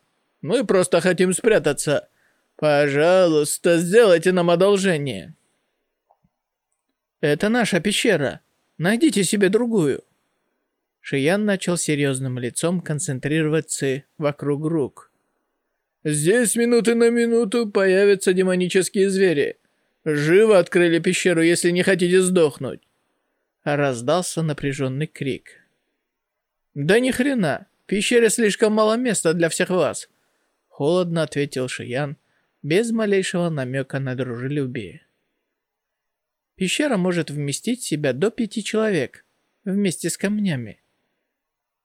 Мы просто хотим спрятаться. Пожалуйста, сделайте нам одолжение». «Это наша пещера. Найдите себе другую». Шиян начал серьезным лицом концентрироваться вокруг рук. «Здесь минуты на минуту появятся демонические звери. Живо открыли пещеру, если не хотите сдохнуть!» Раздался напряженный крик. «Да ни хрена! В пещере слишком мало места для всех вас!» Холодно ответил Шиян, без малейшего намека на дружелюбие. Пещера может вместить в себя до пяти человек, вместе с камнями.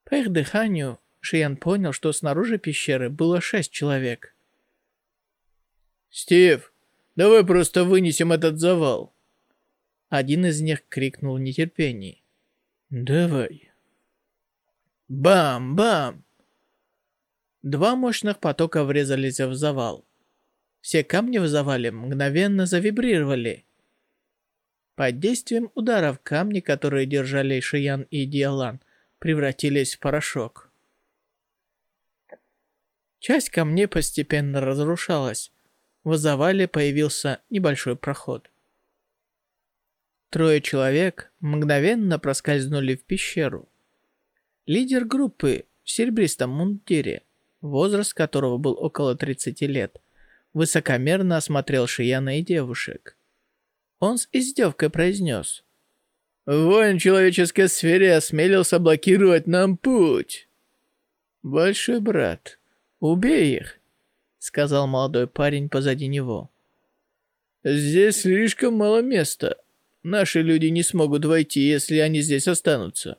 По их дыханию Шиян понял, что снаружи пещеры было шесть человек. «Стив, давай просто вынесем этот завал!» Один из них крикнул в нетерпении. «Давай!» Бам-бам! Два мощных потока врезались в завал. Все камни в завале мгновенно завибрировали. Под действием ударов камни, которые держали Шиян и Диалан, превратились в порошок. Часть камней постепенно разрушалась. В завале появился небольшой проход. Трое человек мгновенно проскользнули в пещеру. Лидер группы в серебристом мундире, возраст которого был около 30 лет, высокомерно осмотрел Шияна и девушек. Он с издевкой произнес. «Воин человеческой сфере осмелился блокировать нам путь!» «Большой брат, убей их!» Сказал молодой парень позади него. «Здесь слишком мало места. Наши люди не смогут войти, если они здесь останутся.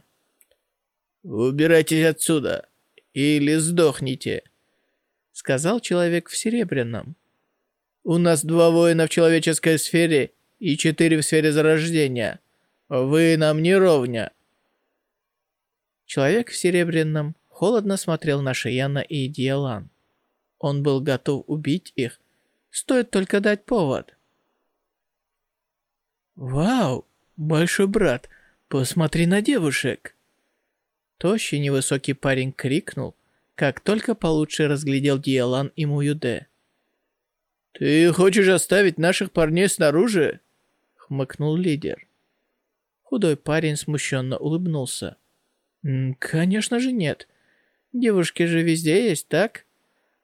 Убирайтесь отсюда, или сдохните!» Сказал человек в серебряном. «У нас два воина в человеческой сфере и четыре в сфере зарождения. Вы нам не ровня». Человек в серебряном холодно смотрел на Шияна и Диалан. Он был готов убить их. Стоит только дать повод. «Вау! Большой брат, посмотри на девушек!» Тощий невысокий парень крикнул, как только получше разглядел Диалан и Муюде. «Ты хочешь оставить наших парней снаружи?» хмыкнул лидер. Худой парень смущенно улыбнулся. «Конечно же нет. Девушки же везде есть, так?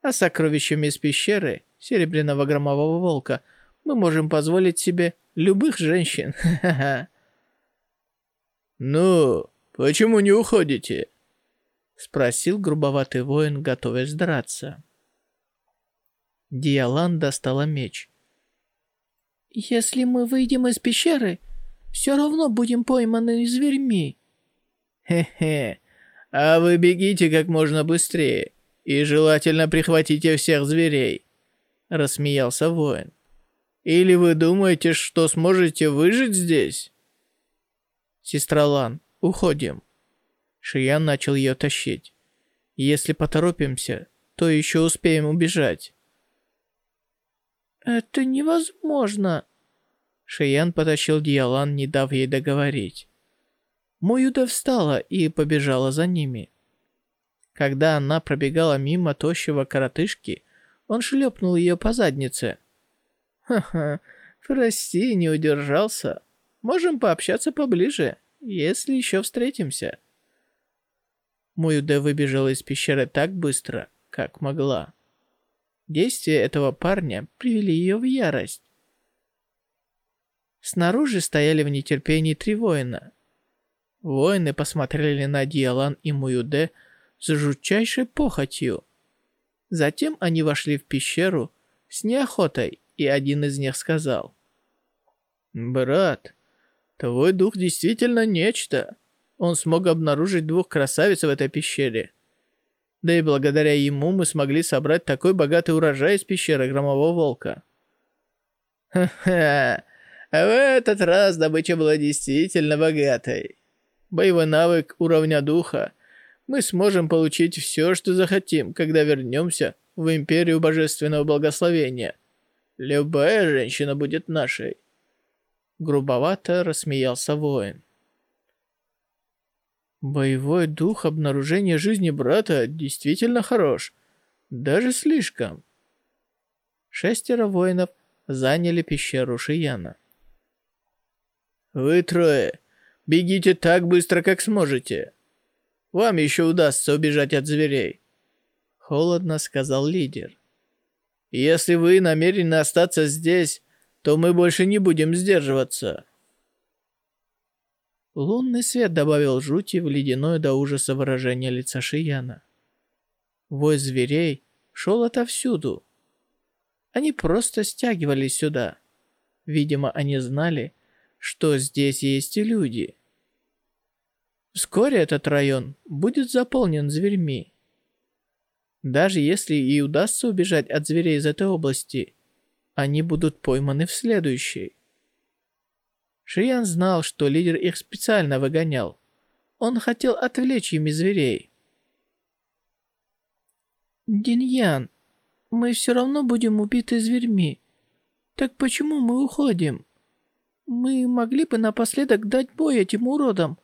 А сокровищами из пещеры, серебряного громового волка, мы можем позволить себе любых женщин. Ха-ха-ха». «Ну, почему не уходите?» Спросил грубоватый воин, готовясь драться. Диалан достала меч. «Если мы выйдем из пещеры, все равно будем пойманы зверьми». «Хе-хе, а вы бегите как можно быстрее и желательно прихватите всех зверей», — рассмеялся воин. «Или вы думаете, что сможете выжить здесь?» «Сестра Лан, уходим». Шиян начал ее тащить. «Если поторопимся, то еще успеем убежать». «Это невозможно!» Шиян потащил Диалан, не дав ей договорить. Муюда встала и побежала за ними. Когда она пробегала мимо тощего коротышки, он шлепнул ее по заднице. «Ха-ха, прости, не удержался. Можем пообщаться поближе, если еще встретимся». Муюде выбежала из пещеры так быстро, как могла. Действия этого парня привели ее в ярость. Снаружи стояли в нетерпении три воина. Воины посмотрели на Диалан и Муюде с жутчайшей похотью. Затем они вошли в пещеру с неохотой, и один из них сказал. «Брат, твой дух действительно нечто. Он смог обнаружить двух красавиц в этой пещере. Да и благодаря ему мы смогли собрать такой богатый урожай из пещеры Громового Волка». «Ха-ха, в этот раз добыча была действительно богатой. Боевой навык уровня духа мы сможем получить все, что захотим, когда вернемся в Империю Божественного Благословения. Любая женщина будет нашей». Грубовато рассмеялся воин. Боевой дух обнаружения жизни брата действительно хорош. Даже слишком. Шестеро воинов заняли пещеру Шияна. «Вы трое, бегите так быстро, как сможете. Вам еще удастся убежать от зверей», — холодно сказал лидер. «Если вы намерены остаться здесь, то мы больше не будем сдерживаться». Лунный свет добавил жути в ледяное до ужаса выражение лица Шияна. Вой зверей шел отовсюду. Они просто стягивались сюда. Видимо, они знали, что здесь есть и люди. Вскоре этот район будет заполнен зверьми. Даже если и удастся убежать от зверей из этой области, они будут пойманы в следующей. Шиян знал, что лидер их специально выгонял. Он хотел отвлечь ими зверей. Диньян, мы все равно будем убиты зверьми. Так почему мы уходим? Мы могли бы напоследок дать бой этим уродам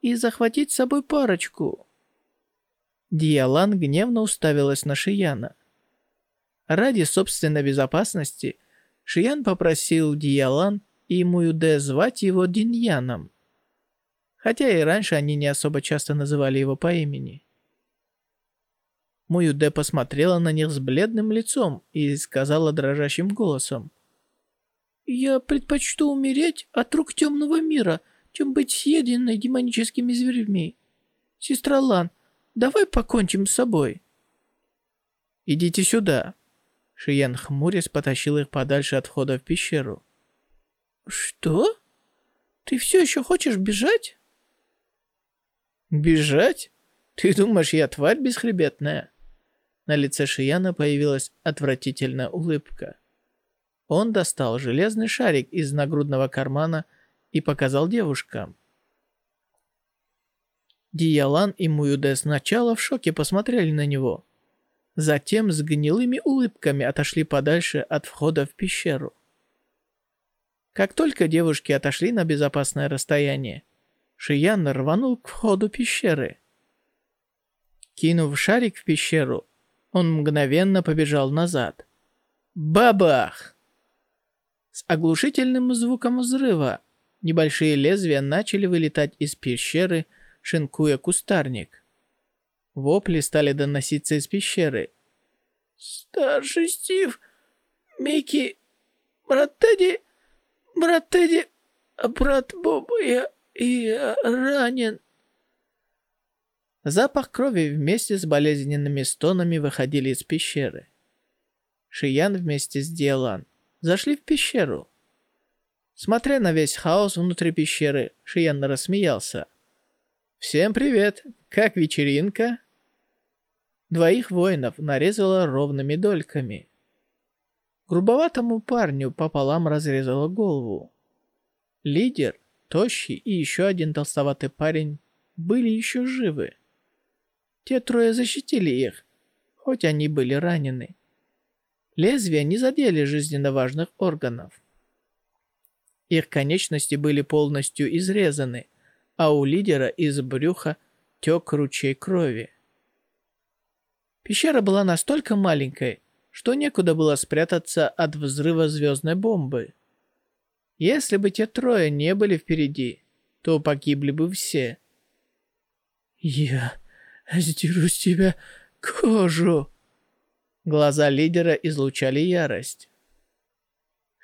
и захватить с собой парочку. Диалан гневно уставилась на Шияна. Ради собственной безопасности Шиян попросил Диалан и Муюде звать его Диньяном. Хотя и раньше они не особо часто называли его по имени. Муюде посмотрела на них с бледным лицом и сказала дрожащим голосом. «Я предпочту умереть от рук темного мира, чем быть съеденной демоническими зверьми. Сестра Лан, давай покончим с собой». «Идите сюда». Шиян хмурясь потащил их подальше от входа в пещеру. «Что? Ты все еще хочешь бежать?» «Бежать? Ты думаешь, я тварь бесхребетная?» На лице Шияна появилась отвратительная улыбка. Он достал железный шарик из нагрудного кармана и показал девушкам. Диялан и Муюде сначала в шоке посмотрели на него. Затем с гнилыми улыбками отошли подальше от входа в пещеру. Как только девушки отошли на безопасное расстояние, Шиян рванул к входу пещеры. Кинув шарик в пещеру, он мгновенно побежал назад. Бабах! С оглушительным звуком взрыва небольшие лезвия начали вылетать из пещеры, шинкуя кустарник. Вопли стали доноситься из пещеры. «Старший Стив! Микки! Брат Тедди! Брат Тедди! Брат Боб! Я... я ранен!» Запах крови вместе с болезненными стонами выходили из пещеры. Шиян вместе с Диалан зашли в пещеру. Смотря на весь хаос внутри пещеры, Шиян рассмеялся. «Всем привет! Как вечеринка?» Двоих воинов нарезала ровными дольками. Грубоватому парню пополам разрезала голову. Лидер, Тощий и еще один толстоватый парень были еще живы. Те трое защитили их, хоть они были ранены. Лезвия не задели жизненно важных органов. Их конечности были полностью изрезаны, а у лидера из брюха тек ручей крови. Пещера была настолько маленькой, что некуда было спрятаться от взрыва звездной бомбы. Если бы те трое не были впереди, то погибли бы все. «Я сдеру с тебя кожу!» Глаза лидера излучали ярость.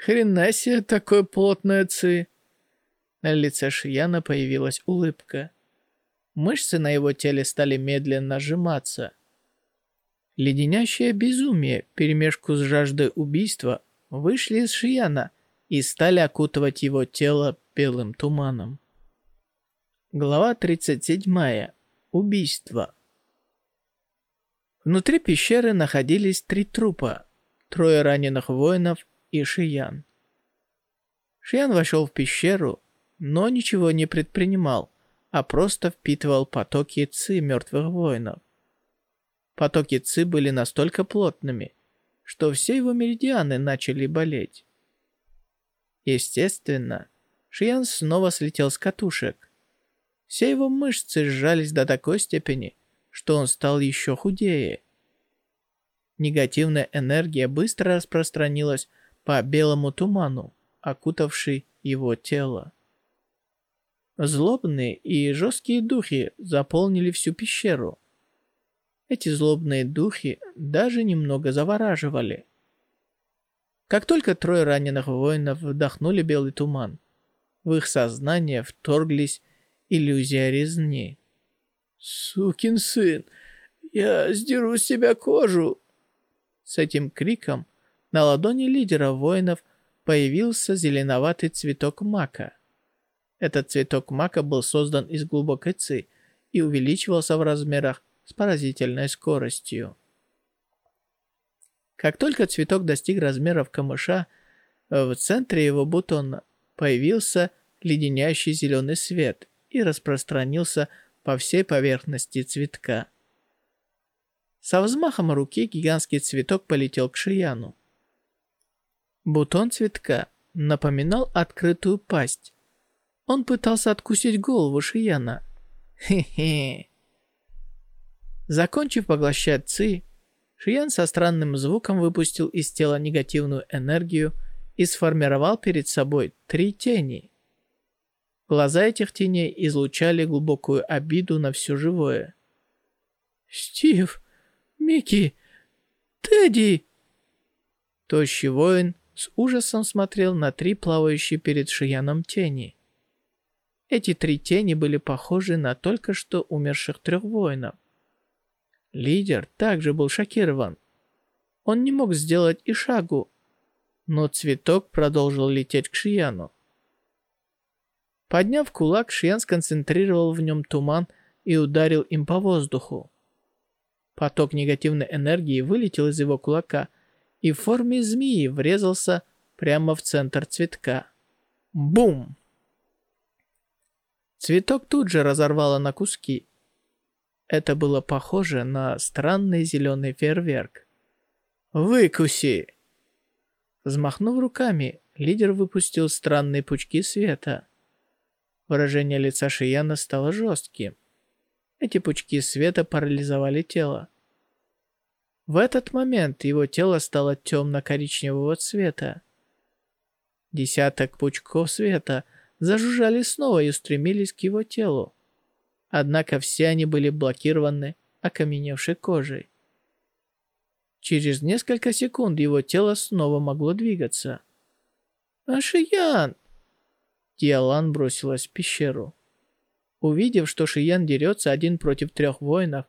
«Хрена себе такой плотный ци!» На лице Шияна появилась улыбка. Мышцы на его теле стали медленно сжиматься. Леденящее безумие, перемешку с жаждой убийства, вышли из Шияна и стали окутывать его тело белым туманом. Глава 37. Убийство. Внутри пещеры находились три трупа, трое раненых воинов и Шиян. Шиян вошел в пещеру, но ничего не предпринимал, а просто впитывал потоки ци мертвых воинов. Потоки ци были настолько плотными, что все его меридианы начали болеть. Естественно, Шиян снова слетел с катушек. Все его мышцы сжались до такой степени, что он стал еще худее. Негативная энергия быстро распространилась по белому туману, окутавший его тело. Злобные и жесткие духи заполнили всю пещеру. Эти злобные духи даже немного завораживали. Как только трое раненых воинов вдохнули белый туман, в их сознание вторглись иллюзия резни. «Сукин сын, я сдеру с себя кожу!» С этим криком на ладони лидера воинов появился зеленоватый цветок мака. Этот цветок мака был создан из глубокой ци и увеличивался в размерах с поразительной скоростью. Как только цветок достиг размеров камыша, в центре его бутона появился леденящий зеленый свет и распространился по всей поверхности цветка. Со взмахом руки гигантский цветок полетел к Шияну. Бутон цветка напоминал открытую пасть. Он пытался откусить голову Шияна. Хе-хе. Закончив поглощать ци, Шиян со странным звуком выпустил из тела негативную энергию и сформировал перед собой три тени. Глаза этих теней излучали глубокую обиду на все живое. «Стив! Микки! Тедди!» Тощий воин с ужасом смотрел на три плавающие перед Шияном тени. Эти три тени были похожи на только что умерших трех воинов. Лидер также был шокирован. Он не мог сделать и шагу, но цветок продолжил лететь к Шияну. Подняв кулак, Шиян сконцентрировал в нем туман и ударил им по воздуху. Поток негативной энергии вылетел из его кулака и в форме змеи врезался прямо в центр цветка. Бум! Цветок тут же разорвало на куски, это было похоже на странный зеленый фейерверк. «Выкуси!» Взмахнув руками, лидер выпустил странные пучки света. Выражение лица Шияна стало жестким. Эти пучки света парализовали тело. В этот момент его тело стало темно-коричневого цвета. Десяток пучков света зажужжали снова и устремились к его телу. Однако все они были блокированы окаменевшей кожей. Через несколько секунд его тело снова могло двигаться. «Ашиян!» Диалан бросилась в пещеру. Увидев, что Шиян дерется один против трех воинов,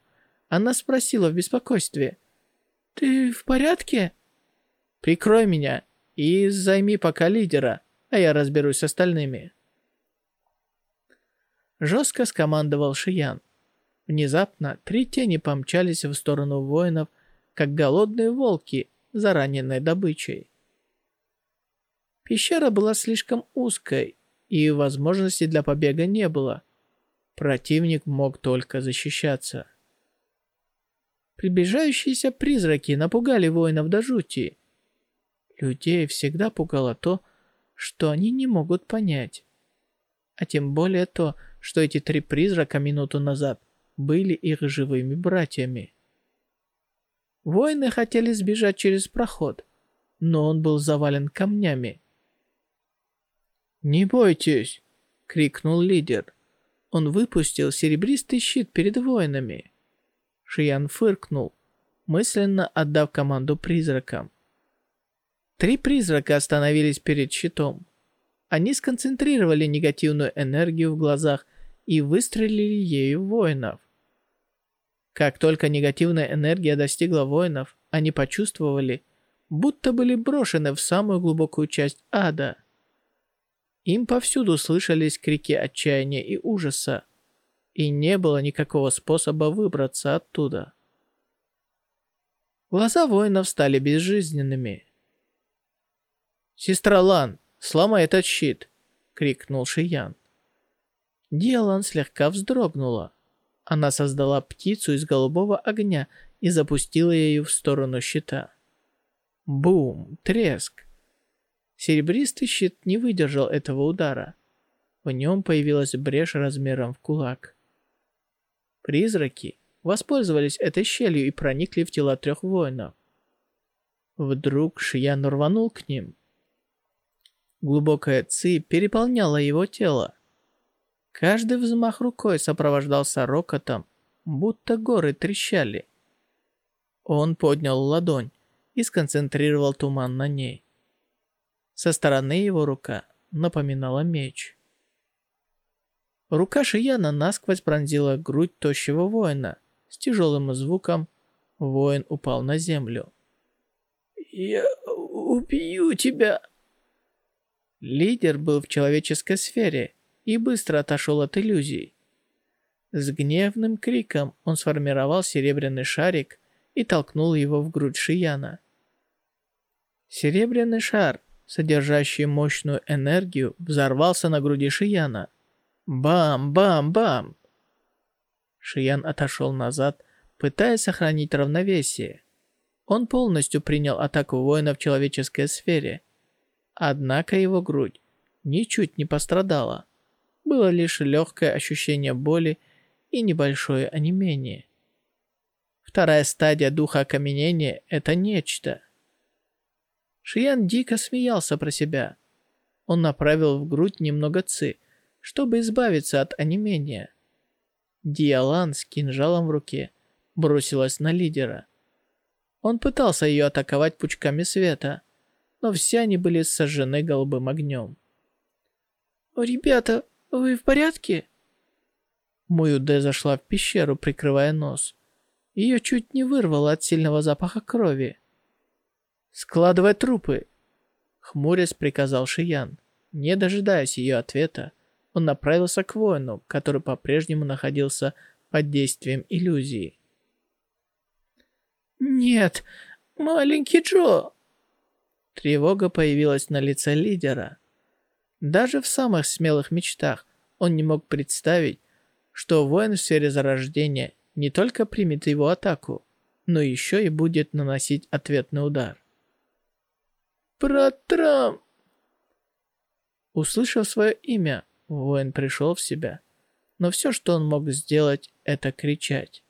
она спросила в беспокойстве. «Ты в порядке?» «Прикрой меня и займи пока лидера, а я разберусь с остальными». Жестко скомандовал Шиян. Внезапно три тени помчались в сторону воинов, как голодные волки за раненой добычей. Пещера была слишком узкой, и возможности для побега не было. Противник мог только защищаться. Приближающиеся призраки напугали воинов до жути. Людей всегда пугало то, что они не могут понять. А тем более то, что эти три призрака минуту назад были их живыми братьями. Воины хотели сбежать через проход, но он был завален камнями. «Не бойтесь!» — крикнул лидер. Он выпустил серебристый щит перед воинами. Шиян фыркнул, мысленно отдав команду призракам. Три призрака остановились перед щитом. Они сконцентрировали негативную энергию в глазах и выстрелили ею в воинов. Как только негативная энергия достигла воинов, они почувствовали, будто были брошены в самую глубокую часть ада. Им повсюду слышались крики отчаяния и ужаса, и не было никакого способа выбраться оттуда. Глаза воинов стали безжизненными. «Сестра Лан, сломай этот щит!» — крикнул Шиян. Диалан слегка вздрогнула. Она создала птицу из голубого огня и запустила ее в сторону щита. Бум! Треск! Серебристый щит не выдержал этого удара. В нем появилась брешь размером в кулак. Призраки воспользовались этой щелью и проникли в тела трех воинов. Вдруг Шиян рванул к ним. Глубокая ци переполняла его тело. Каждый взмах рукой сопровождался рокотом, будто горы трещали. Он поднял ладонь и сконцентрировал туман на ней. Со стороны его рука напоминала меч. Рука Шияна насквозь пронзила грудь тощего воина. С тяжелым звуком воин упал на землю. «Я убью тебя!» Лидер был в человеческой сфере и быстро отошел от иллюзий. С гневным криком он сформировал серебряный шарик и толкнул его в грудь Шияна. Серебряный шар, содержащий мощную энергию, взорвался на груди Шияна. Бам-бам-бам! Шиян отошел назад, пытаясь сохранить равновесие. Он полностью принял атаку воина в человеческой сфере. Однако его грудь ничуть не пострадала было лишь легкое ощущение боли и небольшое онемение. Вторая стадия духа окаменения – это нечто. Шиян дико смеялся про себя. Он направил в грудь немного ци, чтобы избавиться от онемения. Диалан с кинжалом в руке бросилась на лидера. Он пытался ее атаковать пучками света, но все они были сожжены голубым огнем. «Ребята, «Вы в порядке?» Муюде зашла в пещеру, прикрывая нос. Ее чуть не вырвало от сильного запаха крови. «Складывай трупы!» Хмурясь приказал Шиян. Не дожидаясь ее ответа, он направился к воину, который по-прежнему находился под действием иллюзии. «Нет, маленький Джо!» Тревога появилась на лице лидера. Даже в самых смелых мечтах он не мог представить, что воин в сфере зарождения не только примет его атаку, но еще и будет наносить ответный удар. «Протрам!» Услышав свое имя, воин пришел в себя, но все, что он мог сделать, это кричать.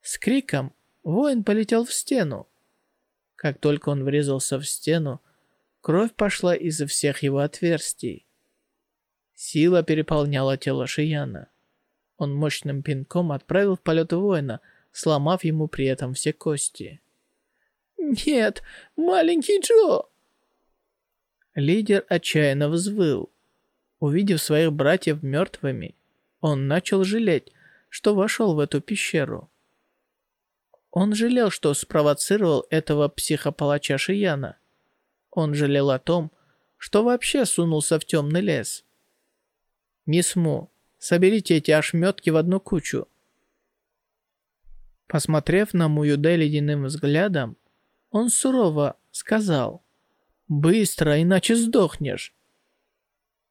С криком воин полетел в стену. Как только он врезался в стену, Кровь пошла из всех его отверстий. Сила переполняла тело Шияна. Он мощным пинком отправил в полет воина, сломав ему при этом все кости. «Нет, маленький Джо!» Лидер отчаянно взвыл. Увидев своих братьев мертвыми, он начал жалеть, что вошел в эту пещеру. Он жалел, что спровоцировал этого психопалача Шияна. Он жалел о том, что вообще сунулся в темный лес. «Мисс Му, соберите эти ошметки в одну кучу». Посмотрев на Муюде ледяным взглядом, он сурово сказал «Быстро, иначе сдохнешь».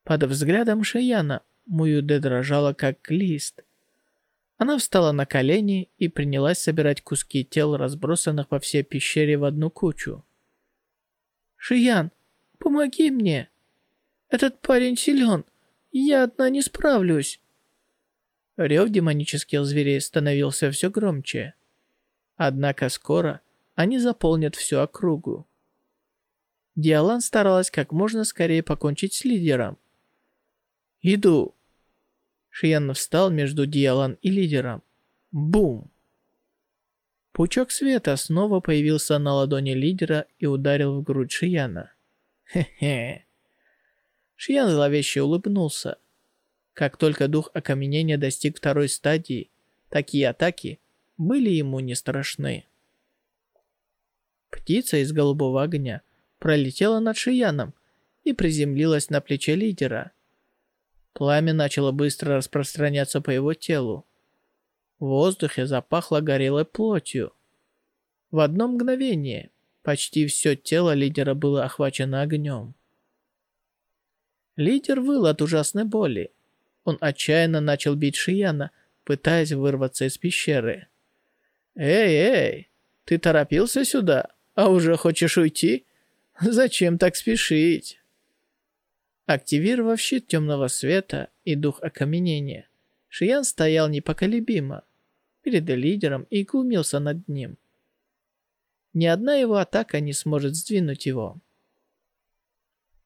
Под взглядом Шияна Муюде дрожала как лист. Она встала на колени и принялась собирать куски тел, разбросанных по всей пещере в одну кучу. «Шиян, помоги мне. Этот парень силен, я одна не справлюсь». Рев демонических зверей становился все громче. Однако скоро они заполнят всю округу. Диалан старалась как можно скорее покончить с лидером. «Иду!» Шиян встал между Диалан и лидером. Бум! Пучок света снова появился на ладони лидера и ударил в грудь Шияна. Хе-хе. Шиян зловеще улыбнулся. Как только дух окаменения достиг второй стадии, такие атаки были ему не страшны. Птица из голубого огня пролетела над Шияном и приземлилась на плече лидера. Пламя начало быстро распространяться по его телу. В воздухе запахло горелой плотью. В одно мгновение почти все тело лидера было охвачено огнем. Лидер выл от ужасной боли. Он отчаянно начал бить Шияна, пытаясь вырваться из пещеры. «Эй, эй, ты торопился сюда, а уже хочешь уйти? Зачем так спешить?» Активировав щит темного света и дух окаменения, Шиян стоял непоколебимо перед лидером и глумился над ним. Ни одна его атака не сможет сдвинуть его.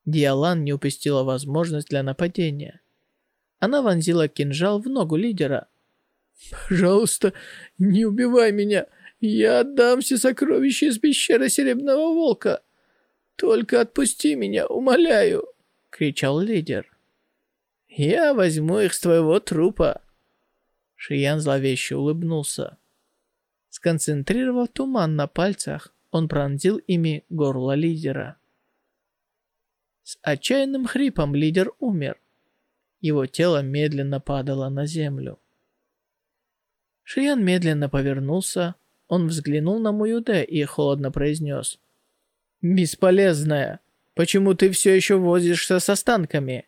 Диалан не упустила возможность для нападения. Она вонзила кинжал в ногу лидера. «Пожалуйста, не убивай меня. Я отдам все сокровища из пещеры Серебряного Волка. Только отпусти меня, умоляю!» — кричал лидер. «Я возьму их с твоего трупа», Шиян зловеще улыбнулся. Сконцентрировав туман на пальцах, он пронзил ими горло лидера. С отчаянным хрипом лидер умер. Его тело медленно падало на землю. Шиян медленно повернулся. Он взглянул на Муюде и холодно произнес. «Бесполезная! Почему ты все еще возишься с останками?»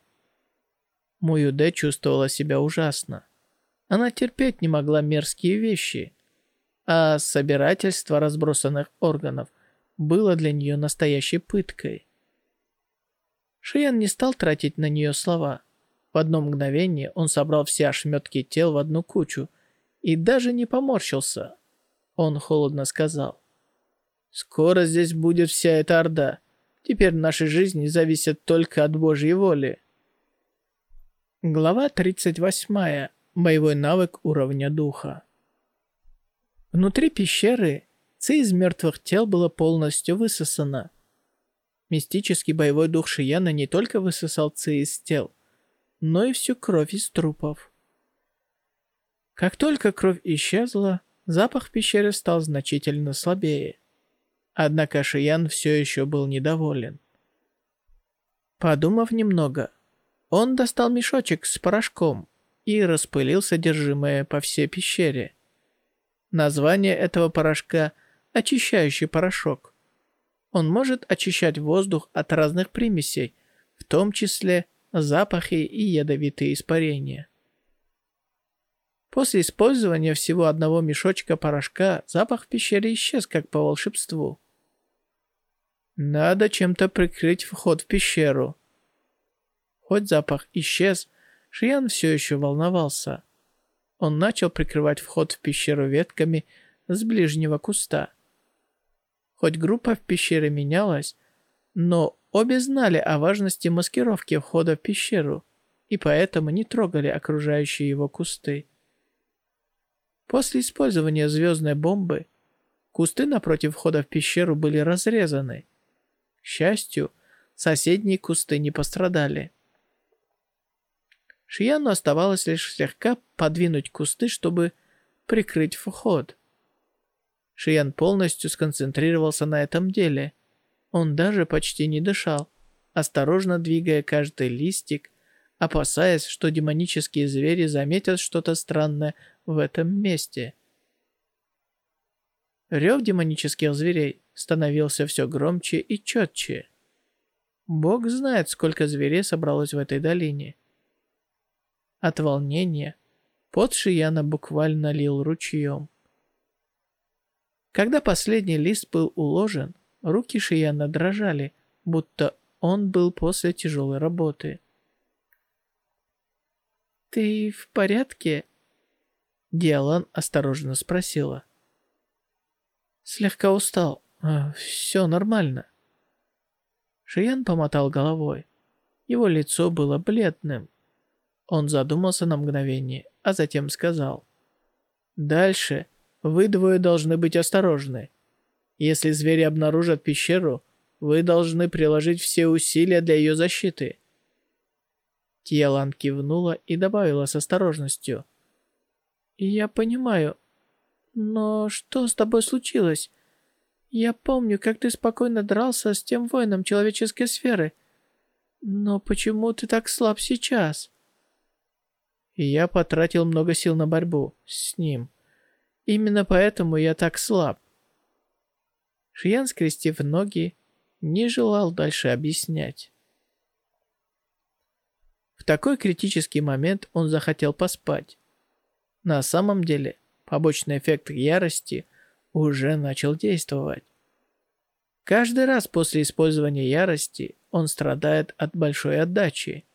Муюде чувствовала себя ужасно. Она терпеть не могла мерзкие вещи, а собирательство разбросанных органов было для нее настоящей пыткой. Шиян не стал тратить на нее слова. В одно мгновение он собрал все ошметки тел в одну кучу и даже не поморщился. Он холодно сказал. «Скоро здесь будет вся эта орда. Теперь наши жизни зависят только от Божьей воли». Глава 38. Боевой навык уровня духа. Внутри пещеры ци из мертвых тел было полностью высосано. Мистический боевой дух Шияна не только высосал ци из тел, но и всю кровь из трупов. Как только кровь исчезла, запах в пещере стал значительно слабее. Однако Шиян все еще был недоволен. Подумав немного, он достал мешочек с порошком и распылил содержимое по всей пещере. Название этого порошка – очищающий порошок. Он может очищать воздух от разных примесей, в том числе запахи и ядовитые испарения. После использования всего одного мешочка порошка запах в пещере исчез как по волшебству. Надо чем-то прикрыть вход в пещеру. Хоть запах исчез, Шиян все еще волновался. Он начал прикрывать вход в пещеру ветками с ближнего куста. Хоть группа в пещере менялась, но обе знали о важности маскировки входа в пещеру и поэтому не трогали окружающие его кусты. После использования звездной бомбы кусты напротив входа в пещеру были разрезаны. Счастью, соседние кусты не пострадали. Шияну оставалось лишь слегка подвинуть кусты, чтобы прикрыть вход. Шиян полностью сконцентрировался на этом деле. Он даже почти не дышал, осторожно двигая каждый листик, опасаясь, что демонические звери заметят что-то странное в этом месте. Рев демонических зверей становился все громче и четче. Бог знает, сколько зверей собралось в этой долине. От волнения пот Шияна буквально лил ручьем. Когда последний лист был уложен, руки Шияна дрожали, будто он был после тяжелой работы. «Ты в порядке?» Диалан осторожно спросила. «Слегка устал. А, все нормально». Шиян помотал головой. Его лицо было бледным. Он задумался на мгновение, а затем сказал. «Дальше вы двое должны быть осторожны. Если звери обнаружат пещеру, вы должны приложить все усилия для ее защиты». Тиелан кивнула и добавила с осторожностью. «Я понимаю. Но что с тобой случилось? Я помню, как ты спокойно дрался с тем воином человеческой сферы. Но почему ты так слаб сейчас?» Я потратил много сил на борьбу с ним. Именно поэтому я так слаб. Шиян, скрестив ноги, не желал дальше объяснять. В такой критический момент он захотел поспать. На самом деле, побочный эффект ярости уже начал действовать. Каждый раз после использования ярости он страдает от большой отдачи.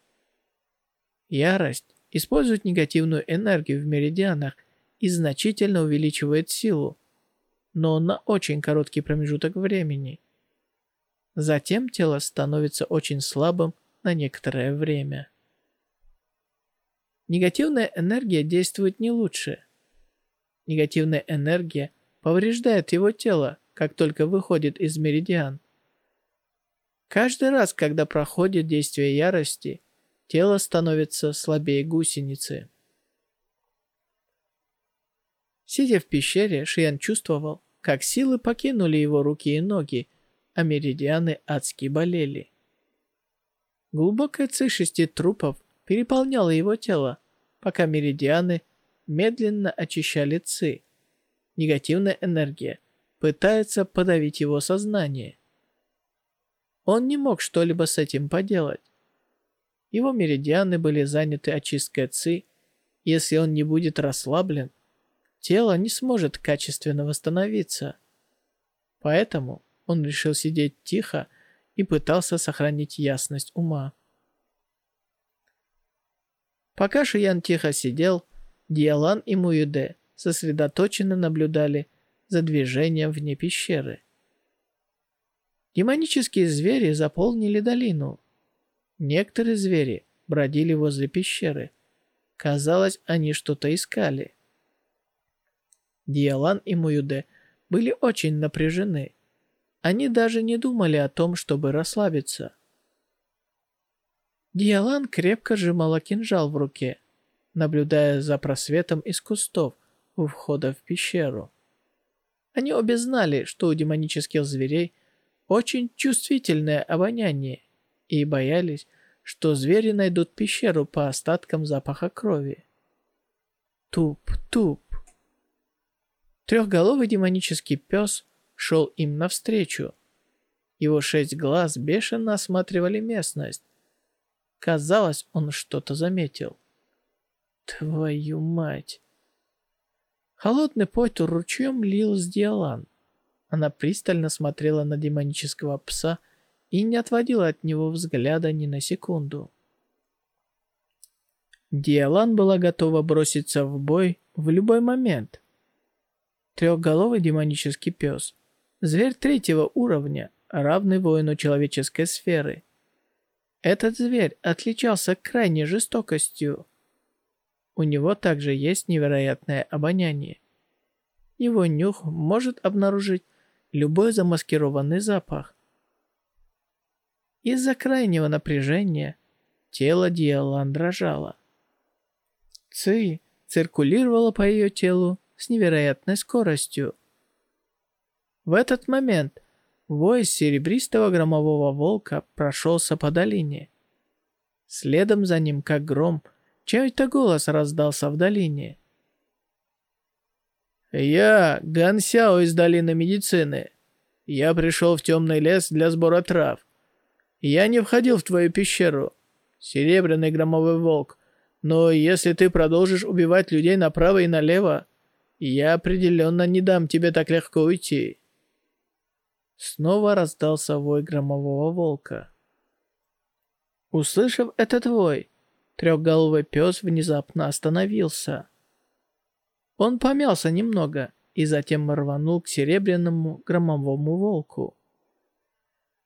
Ярость использует негативную энергию в меридианах и значительно увеличивает силу, но на очень короткий промежуток времени. Затем тело становится очень слабым на некоторое время. Негативная энергия действует не лучше. Негативная энергия повреждает его тело, как только выходит из меридиан. Каждый раз, когда проходит действие ярости, тело становится слабее гусеницы. Сидя в пещере, Шиян чувствовал, как силы покинули его руки и ноги, а меридианы адски болели. Глубокая ци шести трупов переполняла его тело, пока меридианы медленно очищали ци. Негативная энергия пытается подавить его сознание. Он не мог что-либо с этим поделать. Его меридианы были заняты очисткой ци. Если он не будет расслаблен, тело не сможет качественно восстановиться. Поэтому он решил сидеть тихо и пытался сохранить ясность ума. Пока Шиян тихо сидел, Диалан и Муюде сосредоточенно наблюдали за движением вне пещеры. Демонические звери заполнили долину. Некоторые звери бродили возле пещеры. Казалось, они что-то искали. Диалан и Муюде были очень напряжены. Они даже не думали о том, чтобы расслабиться. Диалан крепко сжимала кинжал в руке, наблюдая за просветом из кустов у входа в пещеру. Они обе знали, что у демонических зверей очень чувствительное обоняние, и боялись, что звери найдут пещеру по остаткам запаха крови. Туп-туп. Трехголовый демонический пес шел им навстречу. Его шесть глаз бешено осматривали местность. Казалось, он что-то заметил. Твою мать! Холодный пот ручьем лил с Диалан. Она пристально смотрела на демонического пса и не отводила от него взгляда ни на секунду. Диалан была готова броситься в бой в любой момент. Трехголовый демонический пес. Зверь третьего уровня, равный воину человеческой сферы. Этот зверь отличался крайней жестокостью. У него также есть невероятное обоняние. Его нюх может обнаружить любой замаскированный запах. Из-за крайнего напряжения тело Диалан дрожало. Ци циркулировала по ее телу с невероятной скоростью. В этот момент вой серебристого громового волка прошелся по долине. Следом за ним, как гром, Чей-то голос раздался в долине. «Я Ган Сяо из долины медицины. Я пришел в темный лес для сбора трав. Я не входил в твою пещеру, серебряный громовой волк, но если ты продолжишь убивать людей направо и налево, я определенно не дам тебе так легко уйти». Снова раздался вой громового волка. Услышав этот вой, трехголовый пес внезапно остановился. Он помялся немного и затем рванул к серебряному громовому волку.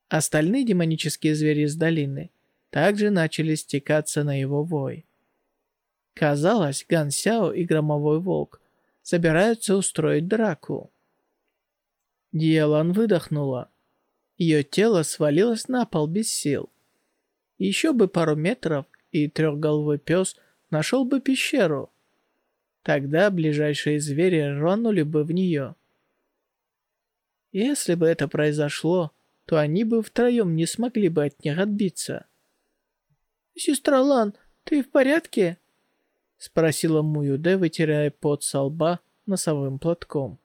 Остальные демонические звери из долины также начали стекаться на его вой. Казалось, Ган Сяо и Громовой Волк собираются устроить драку. Диалан выдохнула. Ее тело свалилось на пол без сил. Еще бы пару метров, и трехголовый пес нашел бы пещеру. Тогда ближайшие звери рванули бы в нее. Если бы это произошло, то они бы втроем не смогли бы от них отбиться. «Сестра Лан, ты в порядке?» Спросила Муюде, вытирая пот со лба носовым платком.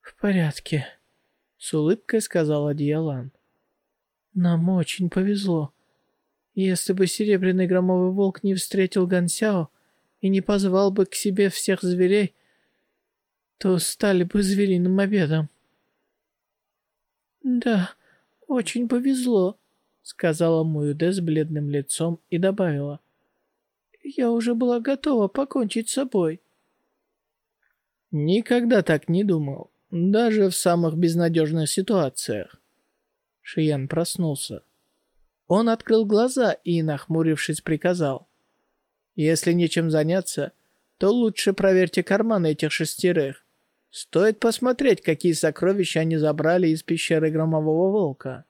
«В порядке», — с улыбкой сказала Диалан. «Нам очень повезло. Если бы Серебряный Громовый Волк не встретил Гансяо и не позвал бы к себе всех зверей, то стали бы звериным обедом». «Да, очень повезло», — сказала Муюде с бледным лицом и добавила. «Я уже была готова покончить с собой». Никогда так не думал, даже в самых безнадежных ситуациях. Шиян проснулся. Он открыл глаза и, нахмурившись, приказал. «Если нечем заняться, то лучше проверьте карманы этих шестерых. Стоит посмотреть, какие сокровища они забрали из пещеры Громового Волка».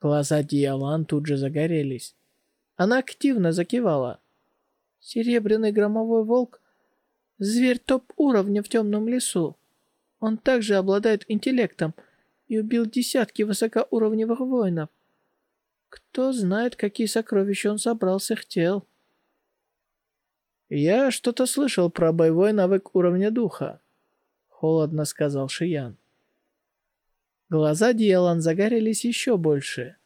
Глаза Диалан тут же загорелись. Она активно закивала. «Серебряный Громовой Волк — зверь топ-уровня в темном лесу. Он также обладает интеллектом и убил десятки высокоуровневых воинов. Кто знает, какие сокровища он собрал с их тел». «Я что-то слышал про боевой навык уровня духа», — холодно сказал Шиян. Глаза Диалан загорелись еще больше.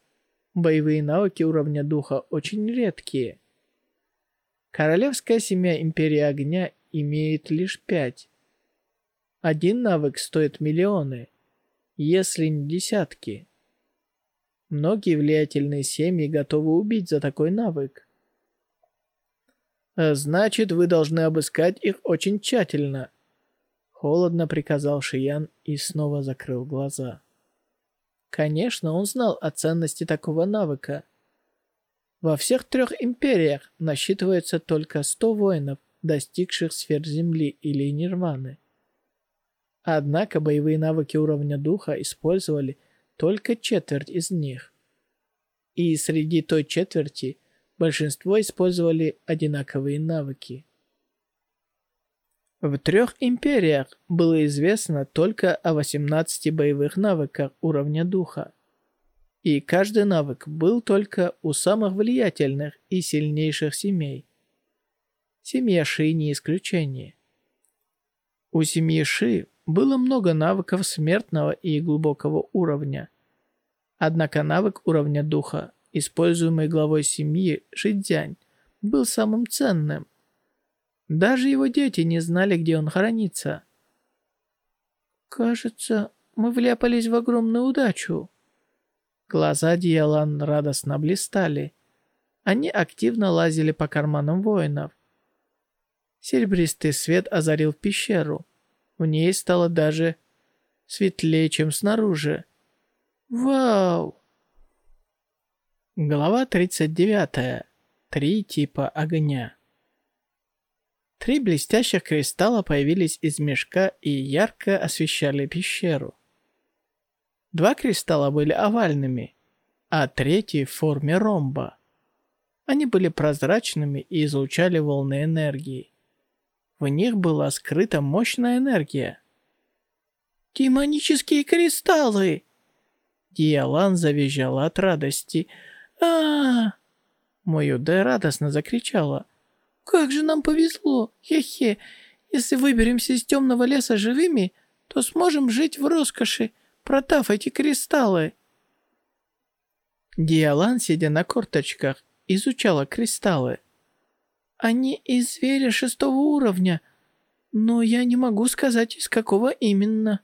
Боевые навыки уровня духа очень редкие. Королевская семья Империи Огня имеет лишь пять. Один навык стоит миллионы, если не десятки. Многие влиятельные семьи готовы убить за такой навык. «Значит, вы должны обыскать их очень тщательно», — холодно приказал Шиян и снова закрыл глаза. Конечно, он знал о ценности такого навыка. Во всех трех империях насчитывается только 100 воинов, достигших сфер Земли или Нирваны. Однако боевые навыки уровня духа использовали только четверть из них. И среди той четверти – большинство использовали одинаковые навыки. В трех империях было известно только о 18 боевых навыках уровня духа. И каждый навык был только у самых влиятельных и сильнейших семей. Семья Ши не исключение. У семьи Ши было много навыков смертного и глубокого уровня. Однако навык уровня духа используемый главой семьи Шидзянь, был самым ценным. Даже его дети не знали, где он хранится. «Кажется, мы вляпались в огромную удачу». Глаза Диалан радостно блистали. Они активно лазили по карманам воинов. Серебристый свет озарил пещеру. В ней стало даже светлее, чем снаружи. «Вау!» Глава 39. Три типа огня. Три блестящих кристалла появились из мешка и ярко освещали пещеру. Два кристалла были овальными, а третий в форме ромба. Они были прозрачными и излучали волны энергии. В них была скрыта мощная энергия. «Демонические кристаллы!» Диалан завизжала от радости – а, Моюде радостно закричала. «Как же нам повезло! Хе-хе! Если выберемся из темного леса живыми, то сможем жить в роскоши, продав эти кристаллы!» Диалан, сидя на корточках, изучала кристаллы. «Они из зверя шестого уровня, но я не могу сказать, из какого именно».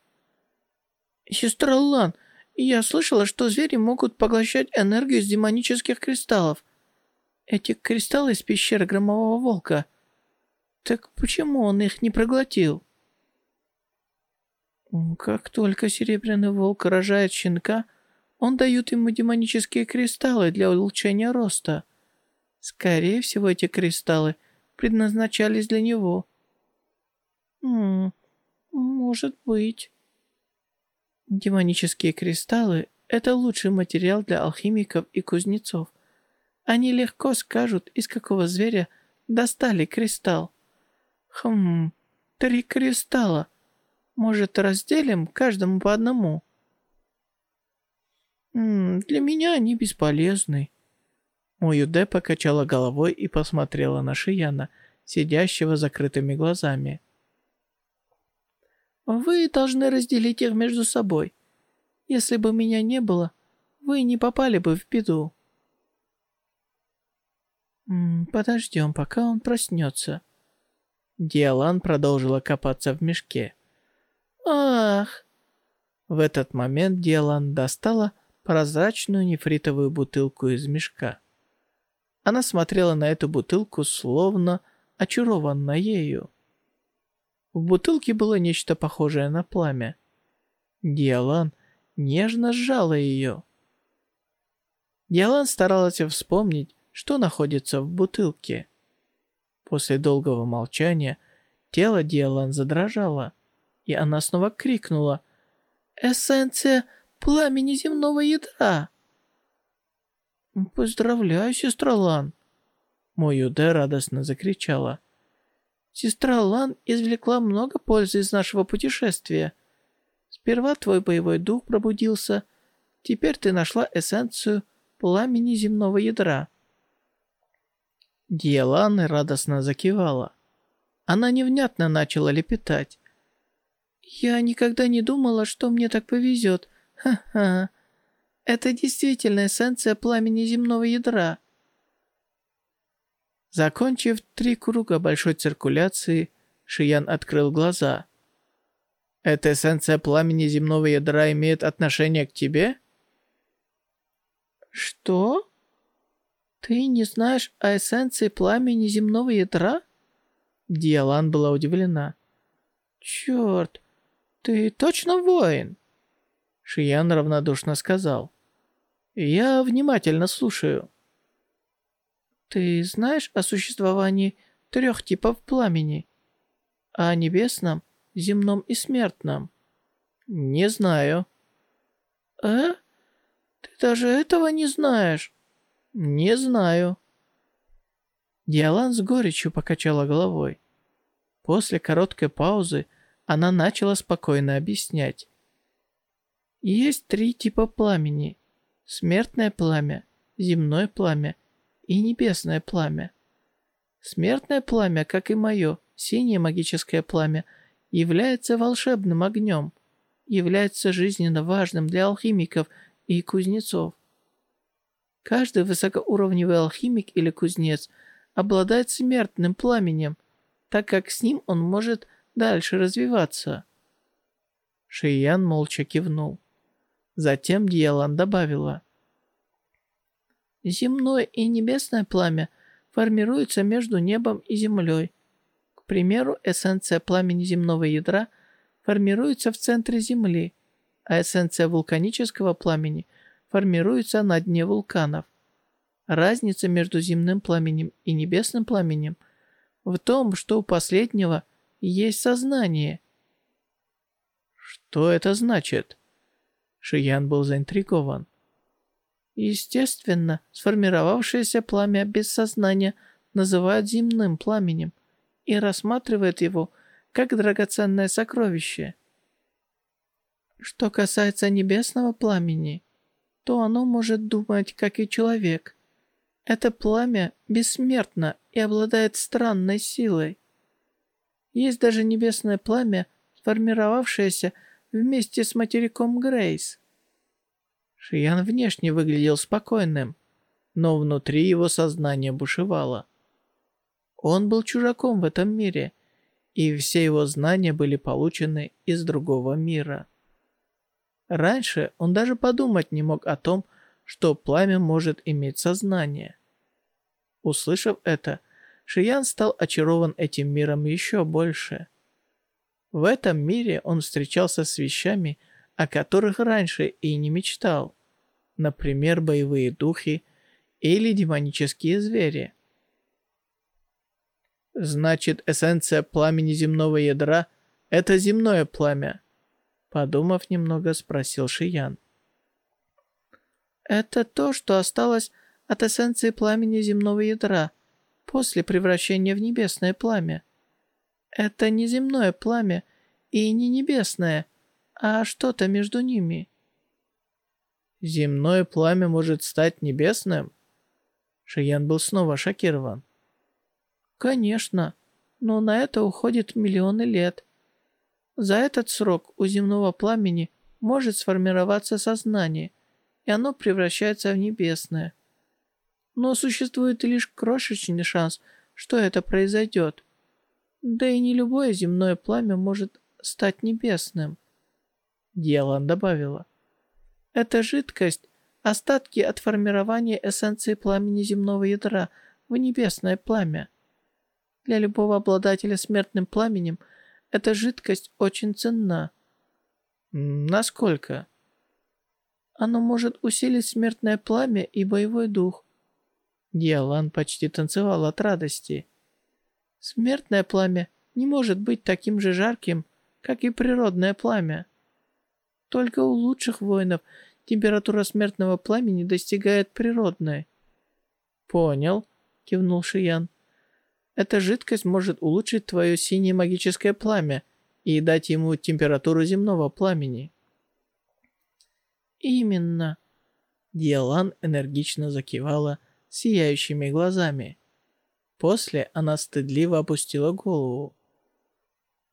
«Сестра Лан, Я слышала, что звери могут поглощать энергию из демонических кристаллов. Эти кристаллы из пещеры Громового Волка. Так почему он их не проглотил? Как только Серебряный Волк рожает щенка, он дает ему демонические кристаллы для улучшения роста. Скорее всего, эти кристаллы предназначались для него. М может быть. Демонические кристаллы – это лучший материал для алхимиков и кузнецов. Они легко скажут, из какого зверя достали кристалл. Хм, три кристалла. Может, разделим каждому по одному? М -м, для меня они бесполезны. Моюде покачала головой и посмотрела на Шияна, сидящего закрытыми глазами. Вы должны разделить их между собой. Если бы меня не было, вы не попали бы в беду. Подождем, пока он проснется. Диалан продолжила копаться в мешке. Ах! В этот момент Диалан достала прозрачную нефритовую бутылку из мешка. Она смотрела на эту бутылку, словно очарована ею. В бутылке было нечто похожее на пламя. Диалан нежно сжала ее. Диалан старалась вспомнить, что находится в бутылке. После долгого молчания тело Диалан задрожало, и она снова крикнула «Эссенция пламени земного ядра!» «Поздравляю, сестра Лан!» Моюде радостно закричала – Сестра Лан извлекла много пользы из нашего путешествия. Сперва твой боевой дух пробудился, теперь ты нашла эссенцию пламени земного ядра». Диалан радостно закивала. Она невнятно начала лепетать. «Я никогда не думала, что мне так повезет. Ха-ха. Это действительно эссенция пламени земного ядра. Закончив три круга большой циркуляции, Шиян открыл глаза. «Эта эссенция пламени земного ядра имеет отношение к тебе?» «Что? Ты не знаешь о эссенции пламени земного ядра?» Диалан была удивлена. «Черт, ты точно воин?» Шиян равнодушно сказал. «Я внимательно слушаю». Ты знаешь о существовании трех типов пламени? О небесном, земном и смертном? Не знаю. Э? Ты даже этого не знаешь? Не знаю. Диалан с горечью покачала головой. После короткой паузы она начала спокойно объяснять. Есть три типа пламени. Смертное пламя, земное пламя и небесное пламя. Смертное пламя, как и мое, синее магическое пламя, является волшебным огнем, является жизненно важным для алхимиков и кузнецов. Каждый высокоуровневый алхимик или кузнец обладает смертным пламенем, так как с ним он может дальше развиваться. Шиян молча кивнул. Затем Диалан добавила. Земное и небесное пламя формируются между небом и землей. К примеру, эссенция пламени земного ядра формируется в центре Земли, а эссенция вулканического пламени формируется на дне вулканов. Разница между земным пламенем и небесным пламенем в том, что у последнего есть сознание. Что это значит? Шиян был заинтригован. Естественно, сформировавшееся пламя без сознания называют земным пламенем и рассматривают его как драгоценное сокровище. Что касается небесного пламени, то оно может думать, как и человек. Это пламя бессмертно и обладает странной силой. Есть даже небесное пламя, сформировавшееся вместе с материком Грейс. Шиян внешне выглядел спокойным, но внутри его сознание бушевало. Он был чужаком в этом мире, и все его знания были получены из другого мира. Раньше он даже подумать не мог о том, что пламя может иметь сознание. Услышав это, Шиян стал очарован этим миром еще больше. В этом мире он встречался с вещами, о которых раньше и не мечтал. Например, боевые духи или демонические звери. Значит, эссенция пламени земного ядра — это земное пламя. Подумав немного, спросил Шиян. Это то, что осталось от эссенции пламени земного ядра после превращения в небесное пламя. Это не земное пламя и не небесное, а что-то между ними. Земное пламя может стать небесным? Шиян был снова шокирован. Конечно, но на это уходит миллионы лет. За этот срок у земного пламени может сформироваться сознание, и оно превращается в небесное. Но существует лишь крошечный шанс, что это произойдет. Да и не любое земное пламя может стать небесным. Диалан добавила. Эта жидкость – остатки от формирования эссенции пламени земного ядра в небесное пламя. Для любого обладателя смертным пламенем эта жидкость очень ценна. Насколько? Оно может усилить смертное пламя и боевой дух. Диалан почти танцевал от радости. Смертное пламя не может быть таким же жарким, как и природное пламя. Только у лучших воинов температура смертного пламени достигает природной. «Понял», — кивнул Шиян. Эта жидкость может улучшить твое синее магическое пламя и дать ему температуру земного пламени. Именно. Диалан энергично закивала сияющими глазами. После она стыдливо опустила голову.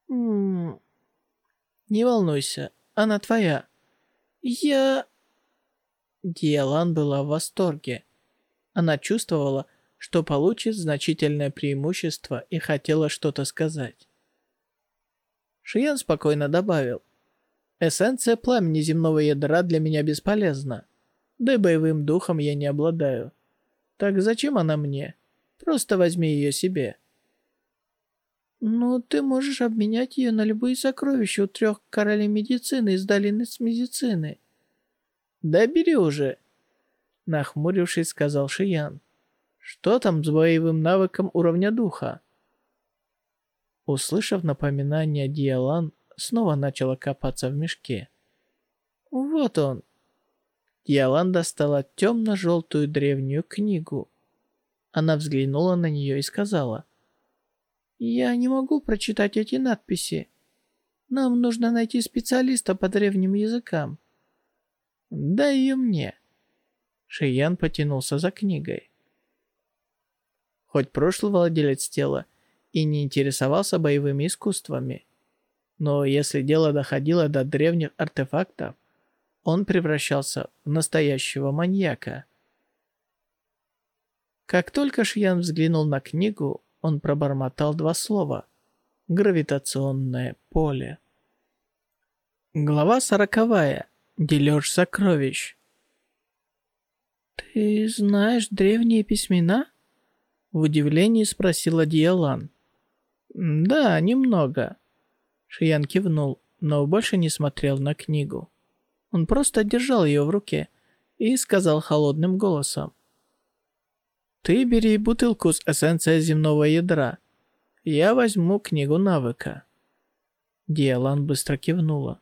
«М -м, «Не волнуйся, она твоя». «Я...» Диалан была в восторге. Она чувствовала, что получит значительное преимущество и хотела что-то сказать. Шиян спокойно добавил. «Эссенция пламени земного ядра для меня бесполезна. Да и боевым духом я не обладаю. Так зачем она мне? Просто возьми ее себе». «Ну, ты можешь обменять ее на любые сокровища у трех королей медицины из долины с медицины». «Да бери уже», — нахмурившись, сказал Шиян. Что там с боевым навыком уровня духа? Услышав напоминание, Диалан снова начала копаться в мешке. Вот он. Диалан достала темно-желтую древнюю книгу. Она взглянула на нее и сказала. «Я не могу прочитать эти надписи. Нам нужно найти специалиста по древним языкам». «Дай ее мне». Шиян потянулся за книгой. Хоть прошлый владелец тела и не интересовался боевыми искусствами, но если дело доходило до древних артефактов, он превращался в настоящего маньяка. Как только Шьян взглянул на книгу, он пробормотал два слова «Гравитационное поле». Глава сороковая. Дележ сокровищ. «Ты знаешь древние письмена?» В удивлении спросила Диалан. «Да, немного». Шиян кивнул, но больше не смотрел на книгу. Он просто держал ее в руке и сказал холодным голосом. «Ты бери бутылку с эссенцией земного ядра. Я возьму книгу навыка». Диалан быстро кивнула.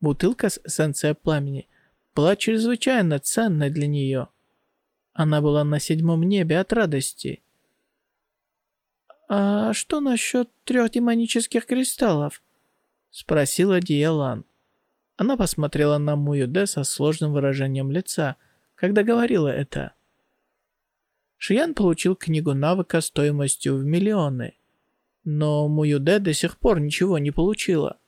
Бутылка с эссенцией пламени была чрезвычайно ценной для нее. Она была на седьмом небе от радости «А что насчет трех демонических кристаллов?» — спросила Диалан. Она посмотрела на Муюде со сложным выражением лица, когда говорила это. Шиян получил книгу навыка стоимостью в миллионы, но Муюде до сих пор ничего не получила.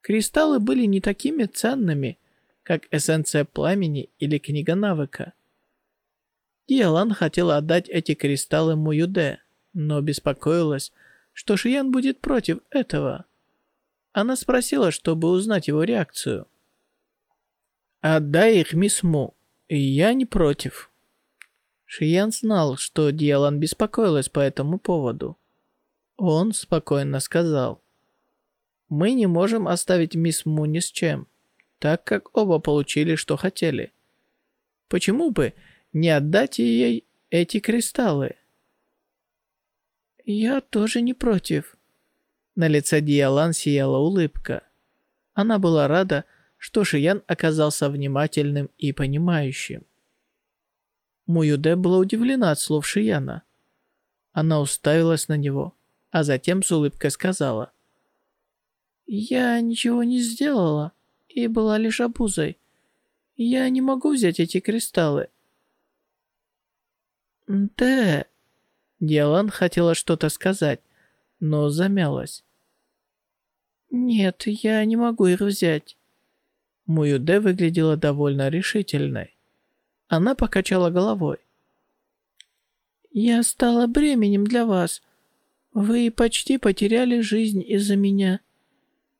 Кристаллы были не такими ценными, как эссенция пламени или книга навыка. Диалан хотела отдать эти кристаллы Муюде, но беспокоилась, что Шиян будет против этого. Она спросила, чтобы узнать его реакцию. Отдай их мисс Му. Я не против. Шиян знал, что Диалан беспокоилась по этому поводу. Он спокойно сказал. Мы не можем оставить мисс Му ни с чем, так как оба получили, что хотели. Почему бы не отдать ей эти кристаллы? Я тоже не против. На лице Диалан сияла улыбка. Она была рада, что Шиян оказался внимательным и понимающим. Муюде была удивлена от слов Шияна. Она уставилась на него, а затем с улыбкой сказала. «Я ничего не сделала и была лишь обузой. Я не могу взять эти кристаллы». «Да...» Диалан хотела что-то сказать, но замялась. «Нет, я не могу их взять». Муюде выглядела довольно решительной. Она покачала головой. «Я стала бременем для вас. Вы почти потеряли жизнь из-за меня.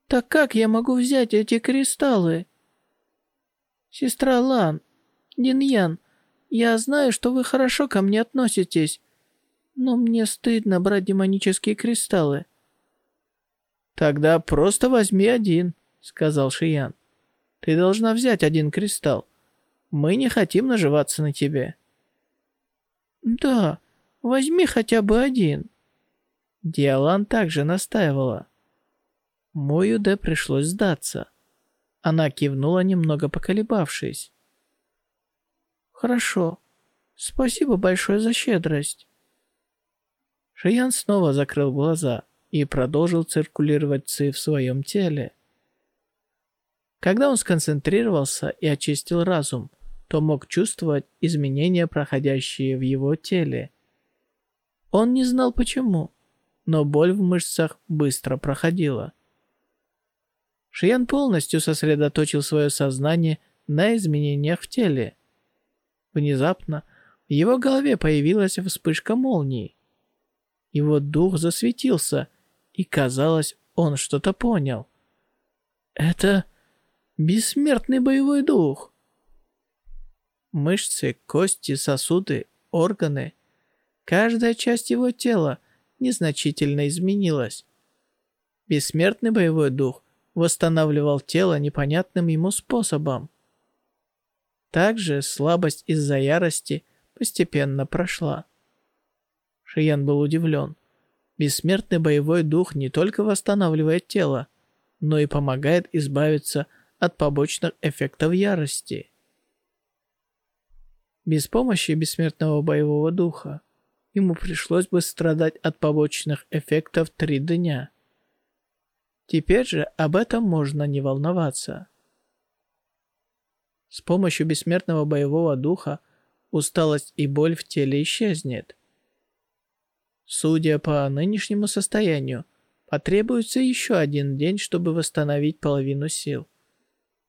Так как я могу взять эти кристаллы?» «Сестра Лан, Диньян, я знаю, что вы хорошо ко мне относитесь, но мне стыдно брать демонические кристаллы». «Тогда просто возьми один», — сказал Шиян. «Ты должна взять один кристалл. Мы не хотим наживаться на тебе». «Да, возьми хотя бы один». Диалан также настаивала. Моюде пришлось сдаться. Она кивнула, немного поколебавшись. «Хорошо. Спасибо большое за щедрость». Шиян снова закрыл глаза и продолжил циркулировать ци в своем теле. Когда он сконцентрировался и очистил разум, то мог чувствовать изменения, проходящие в его теле. Он не знал почему, но боль в мышцах быстро проходила. Шиян полностью сосредоточил свое сознание на изменениях в теле. Внезапно в его голове появилась вспышка молнии. Его дух засветился, и казалось, он что-то понял. Это бессмертный боевой дух. Мышцы, кости, сосуды, органы. Каждая часть его тела незначительно изменилась. Бессмертный боевой дух восстанавливал тело непонятным ему способом. Также слабость из-за ярости постепенно прошла. Шиян был удивлен. Бессмертный боевой дух не только восстанавливает тело, но и помогает избавиться от побочных эффектов ярости. Без помощи бессмертного боевого духа ему пришлось бы страдать от побочных эффектов три дня. Теперь же об этом можно не волноваться. С помощью бессмертного боевого духа усталость и боль в теле исчезнет. Судя по нынешнему состоянию, потребуется еще один день, чтобы восстановить половину сил.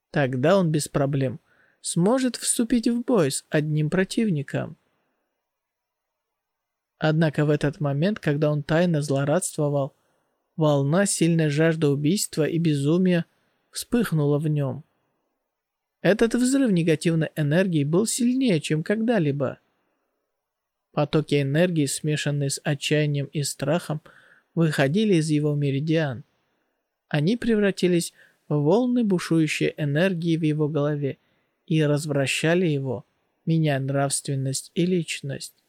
Тогда он без проблем сможет вступить в бой с одним противником. Однако в этот момент, когда он тайно злорадствовал, волна сильной жажды убийства и безумия вспыхнула в нем. Этот взрыв негативной энергии был сильнее, чем когда-либо. Потоки энергии, смешанные с отчаянием и страхом, выходили из его меридиан. Они превратились в волны бушующей энергии в его голове и развращали его, меняя нравственность и личность.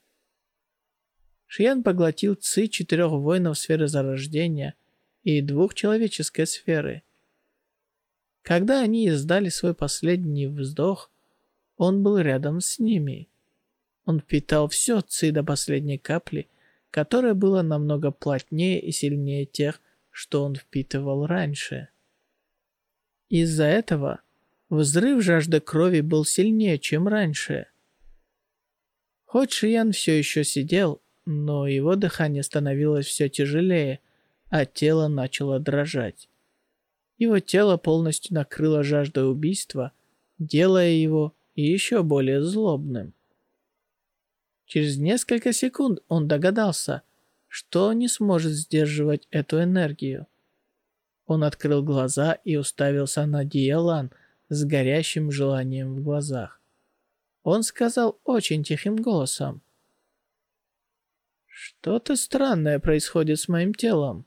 Шиян поглотил ци четырех воинов сферы зарождения и двух человеческой сферы. Когда они издали свой последний вздох, он был рядом с ними. Он впитал все ци до последней капли, которая была намного плотнее и сильнее тех, что он впитывал раньше. Из-за этого взрыв жажды крови был сильнее, чем раньше. Хоть Шиян все еще сидел, но его дыхание становилось все тяжелее, а тело начало дрожать. Его тело полностью накрыло жажда убийства, делая его еще более злобным. Через несколько секунд он догадался, что не сможет сдерживать эту энергию. Он открыл глаза и уставился на Диалан, с горящим желанием в глазах. Он сказал очень тихим голосом. «Что-то странное происходит с моим телом».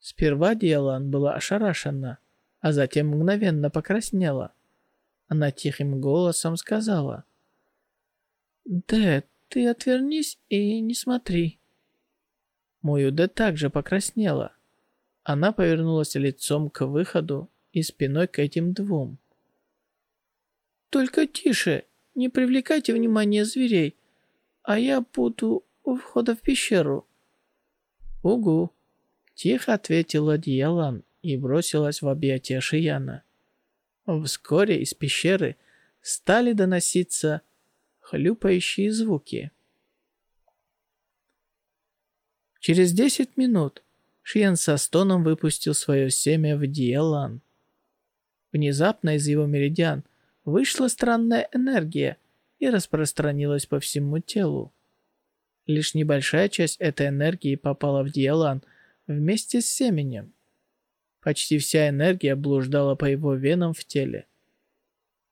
Сперва Диалан была ошарашена, а затем мгновенно покраснела. Она тихим голосом сказала. «Дэд, ты отвернись и не смотри». Моюде также покраснела. Она повернулась лицом к выходу и спиной к этим двум. «Только тише, не привлекайте внимание зверей, а я буду у входа в пещеру». «Угу», — тихо ответила Диалан и бросилась в объятия Шияна. Вскоре из пещеры стали доноситься хлюпающие звуки. Через десять минут Шиян со стоном выпустил свое семя в Диалан. Внезапно из его меридиан вышла странная энергия и распространилась по всему телу. Лишь небольшая часть этой энергии попала в Диалан вместе с семенем. Почти вся энергия блуждала по его венам в теле.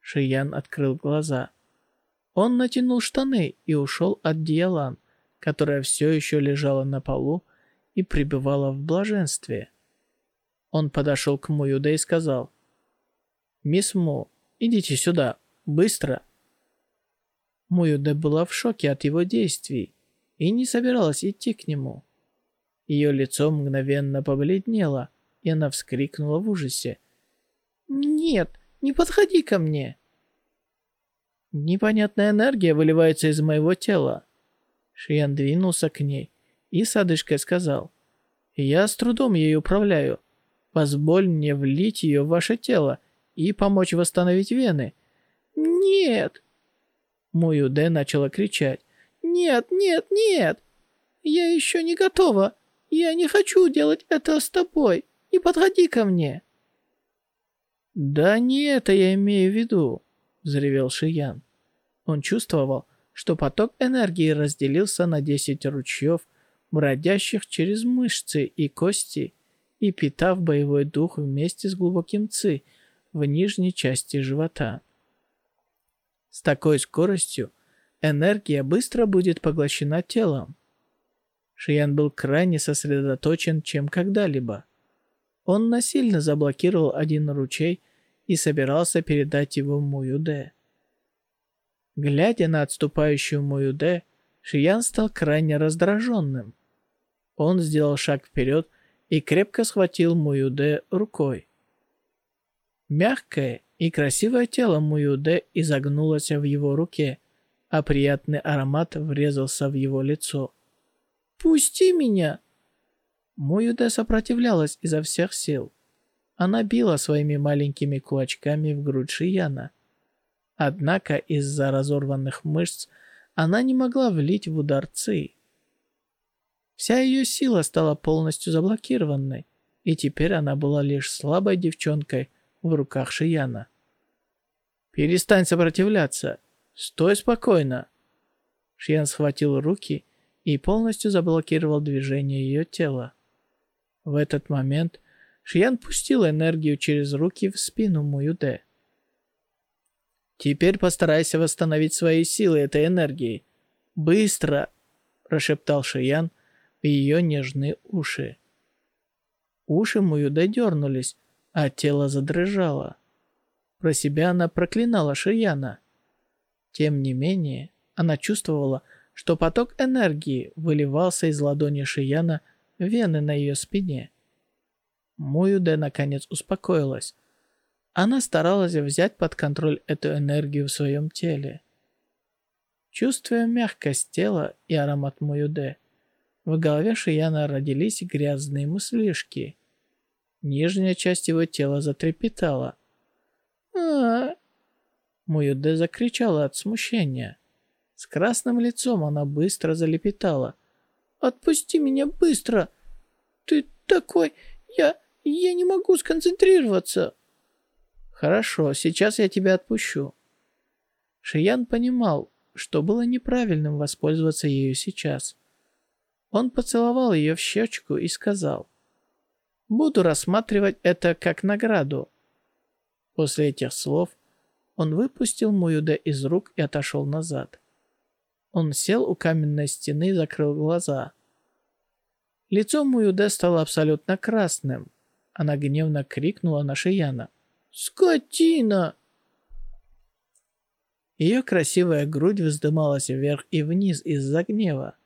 Шиян открыл глаза. Он натянул штаны и ушел от Диалан, которая все еще лежала на полу и пребывала в блаженстве. Он подошел к Муюде и сказал, «Мисс Му, идите сюда, быстро!» Муюде была в шоке от его действий и не собиралась идти к нему. Ее лицо мгновенно побледнело, и она вскрикнула в ужасе. «Нет, не подходи ко мне!» Непонятная энергия выливается из моего тела. Шиян двинулся к ней и с одышкой сказал. «Я с трудом ей управляю. Позволь мне влить ее в ваше тело и помочь восстановить вены». «Нет!» Муюде начала кричать. «Нет, нет, нет! Я еще не готова! Я не хочу делать это с тобой! Не подходи ко мне!» «Да не это я имею в виду», — взревел Шиян. Он чувствовал, что поток энергии разделился на 10 ручьев, бродящих через мышцы и кости, и питав боевой дух вместе с глубоким ци в нижней части живота. С такой скоростью энергия быстро будет поглощена телом. Шиян был крайне сосредоточен, чем когда-либо. Он насильно заблокировал один ручей и собирался передать его Муюде. Глядя на отступающую Муюде, Шиян стал крайне раздраженным. Он сделал шаг вперед и крепко схватил Муюде рукой. Мягкое и красивое тело Муюде изогнулось в его руке, а приятный аромат врезался в его лицо. «Пусти меня!» Муюде сопротивлялась изо всех сил. Она била своими маленькими кулачками в грудь Шияна. Однако из-за разорванных мышц она не могла влить в удар. Вся ее сила стала полностью заблокированной, и теперь она была лишь слабой девчонкой в руках Шияна. «Перестань сопротивляться! Стой спокойно!» Шиян схватил руки и полностью заблокировал движение ее тела. В этот момент Шиян пустил энергию через руки в спину Муюде. «Теперь постарайся восстановить свои силы этой энергией. Быстро!» – прошептал Шиян в ее нежные уши. Уши Муюде дернулись, а тело задрожало. Про себя она проклинала Шияна. Тем не менее, она чувствовала, что поток энергии выливался из ладони Шияна вены на ее спине. Муюде наконец успокоилась. Она старалась взять под контроль эту энергию в своем теле. Чувствуя мягкость тела и аромат Муюде, в голове Шияна родились грязные мыслишки. Нижняя часть его тела затрепетала. а, -а, Муюде закричала от смущения. С красным лицом она быстро залепетала. Отпусти меня быстро! Ты такой... Я... Я не могу сконцентрироваться!» «Хорошо, сейчас я тебя отпущу». Шиян понимал, что было неправильным воспользоваться ею сейчас. Он поцеловал ее в щечку и сказал, «Буду рассматривать это как награду». После этих слов он выпустил Муюде из рук и отошел назад. Он сел у каменной стены и закрыл глаза. Лицо Муюде стало абсолютно красным. Она гневно крикнула на Шияна. «Скотина!» Ее красивая грудь вздымалась вверх и вниз из-за гнева.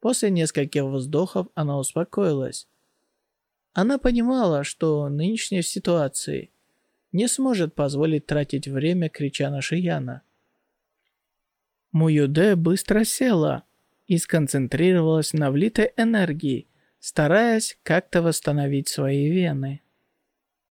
После нескольких вздохов она успокоилась. Она понимала, что нынешней ситуации не сможет позволить тратить время, крича на Шияна. Муюде быстро села и сконцентрировалась на влитой энергии, стараясь как-то восстановить свои вены.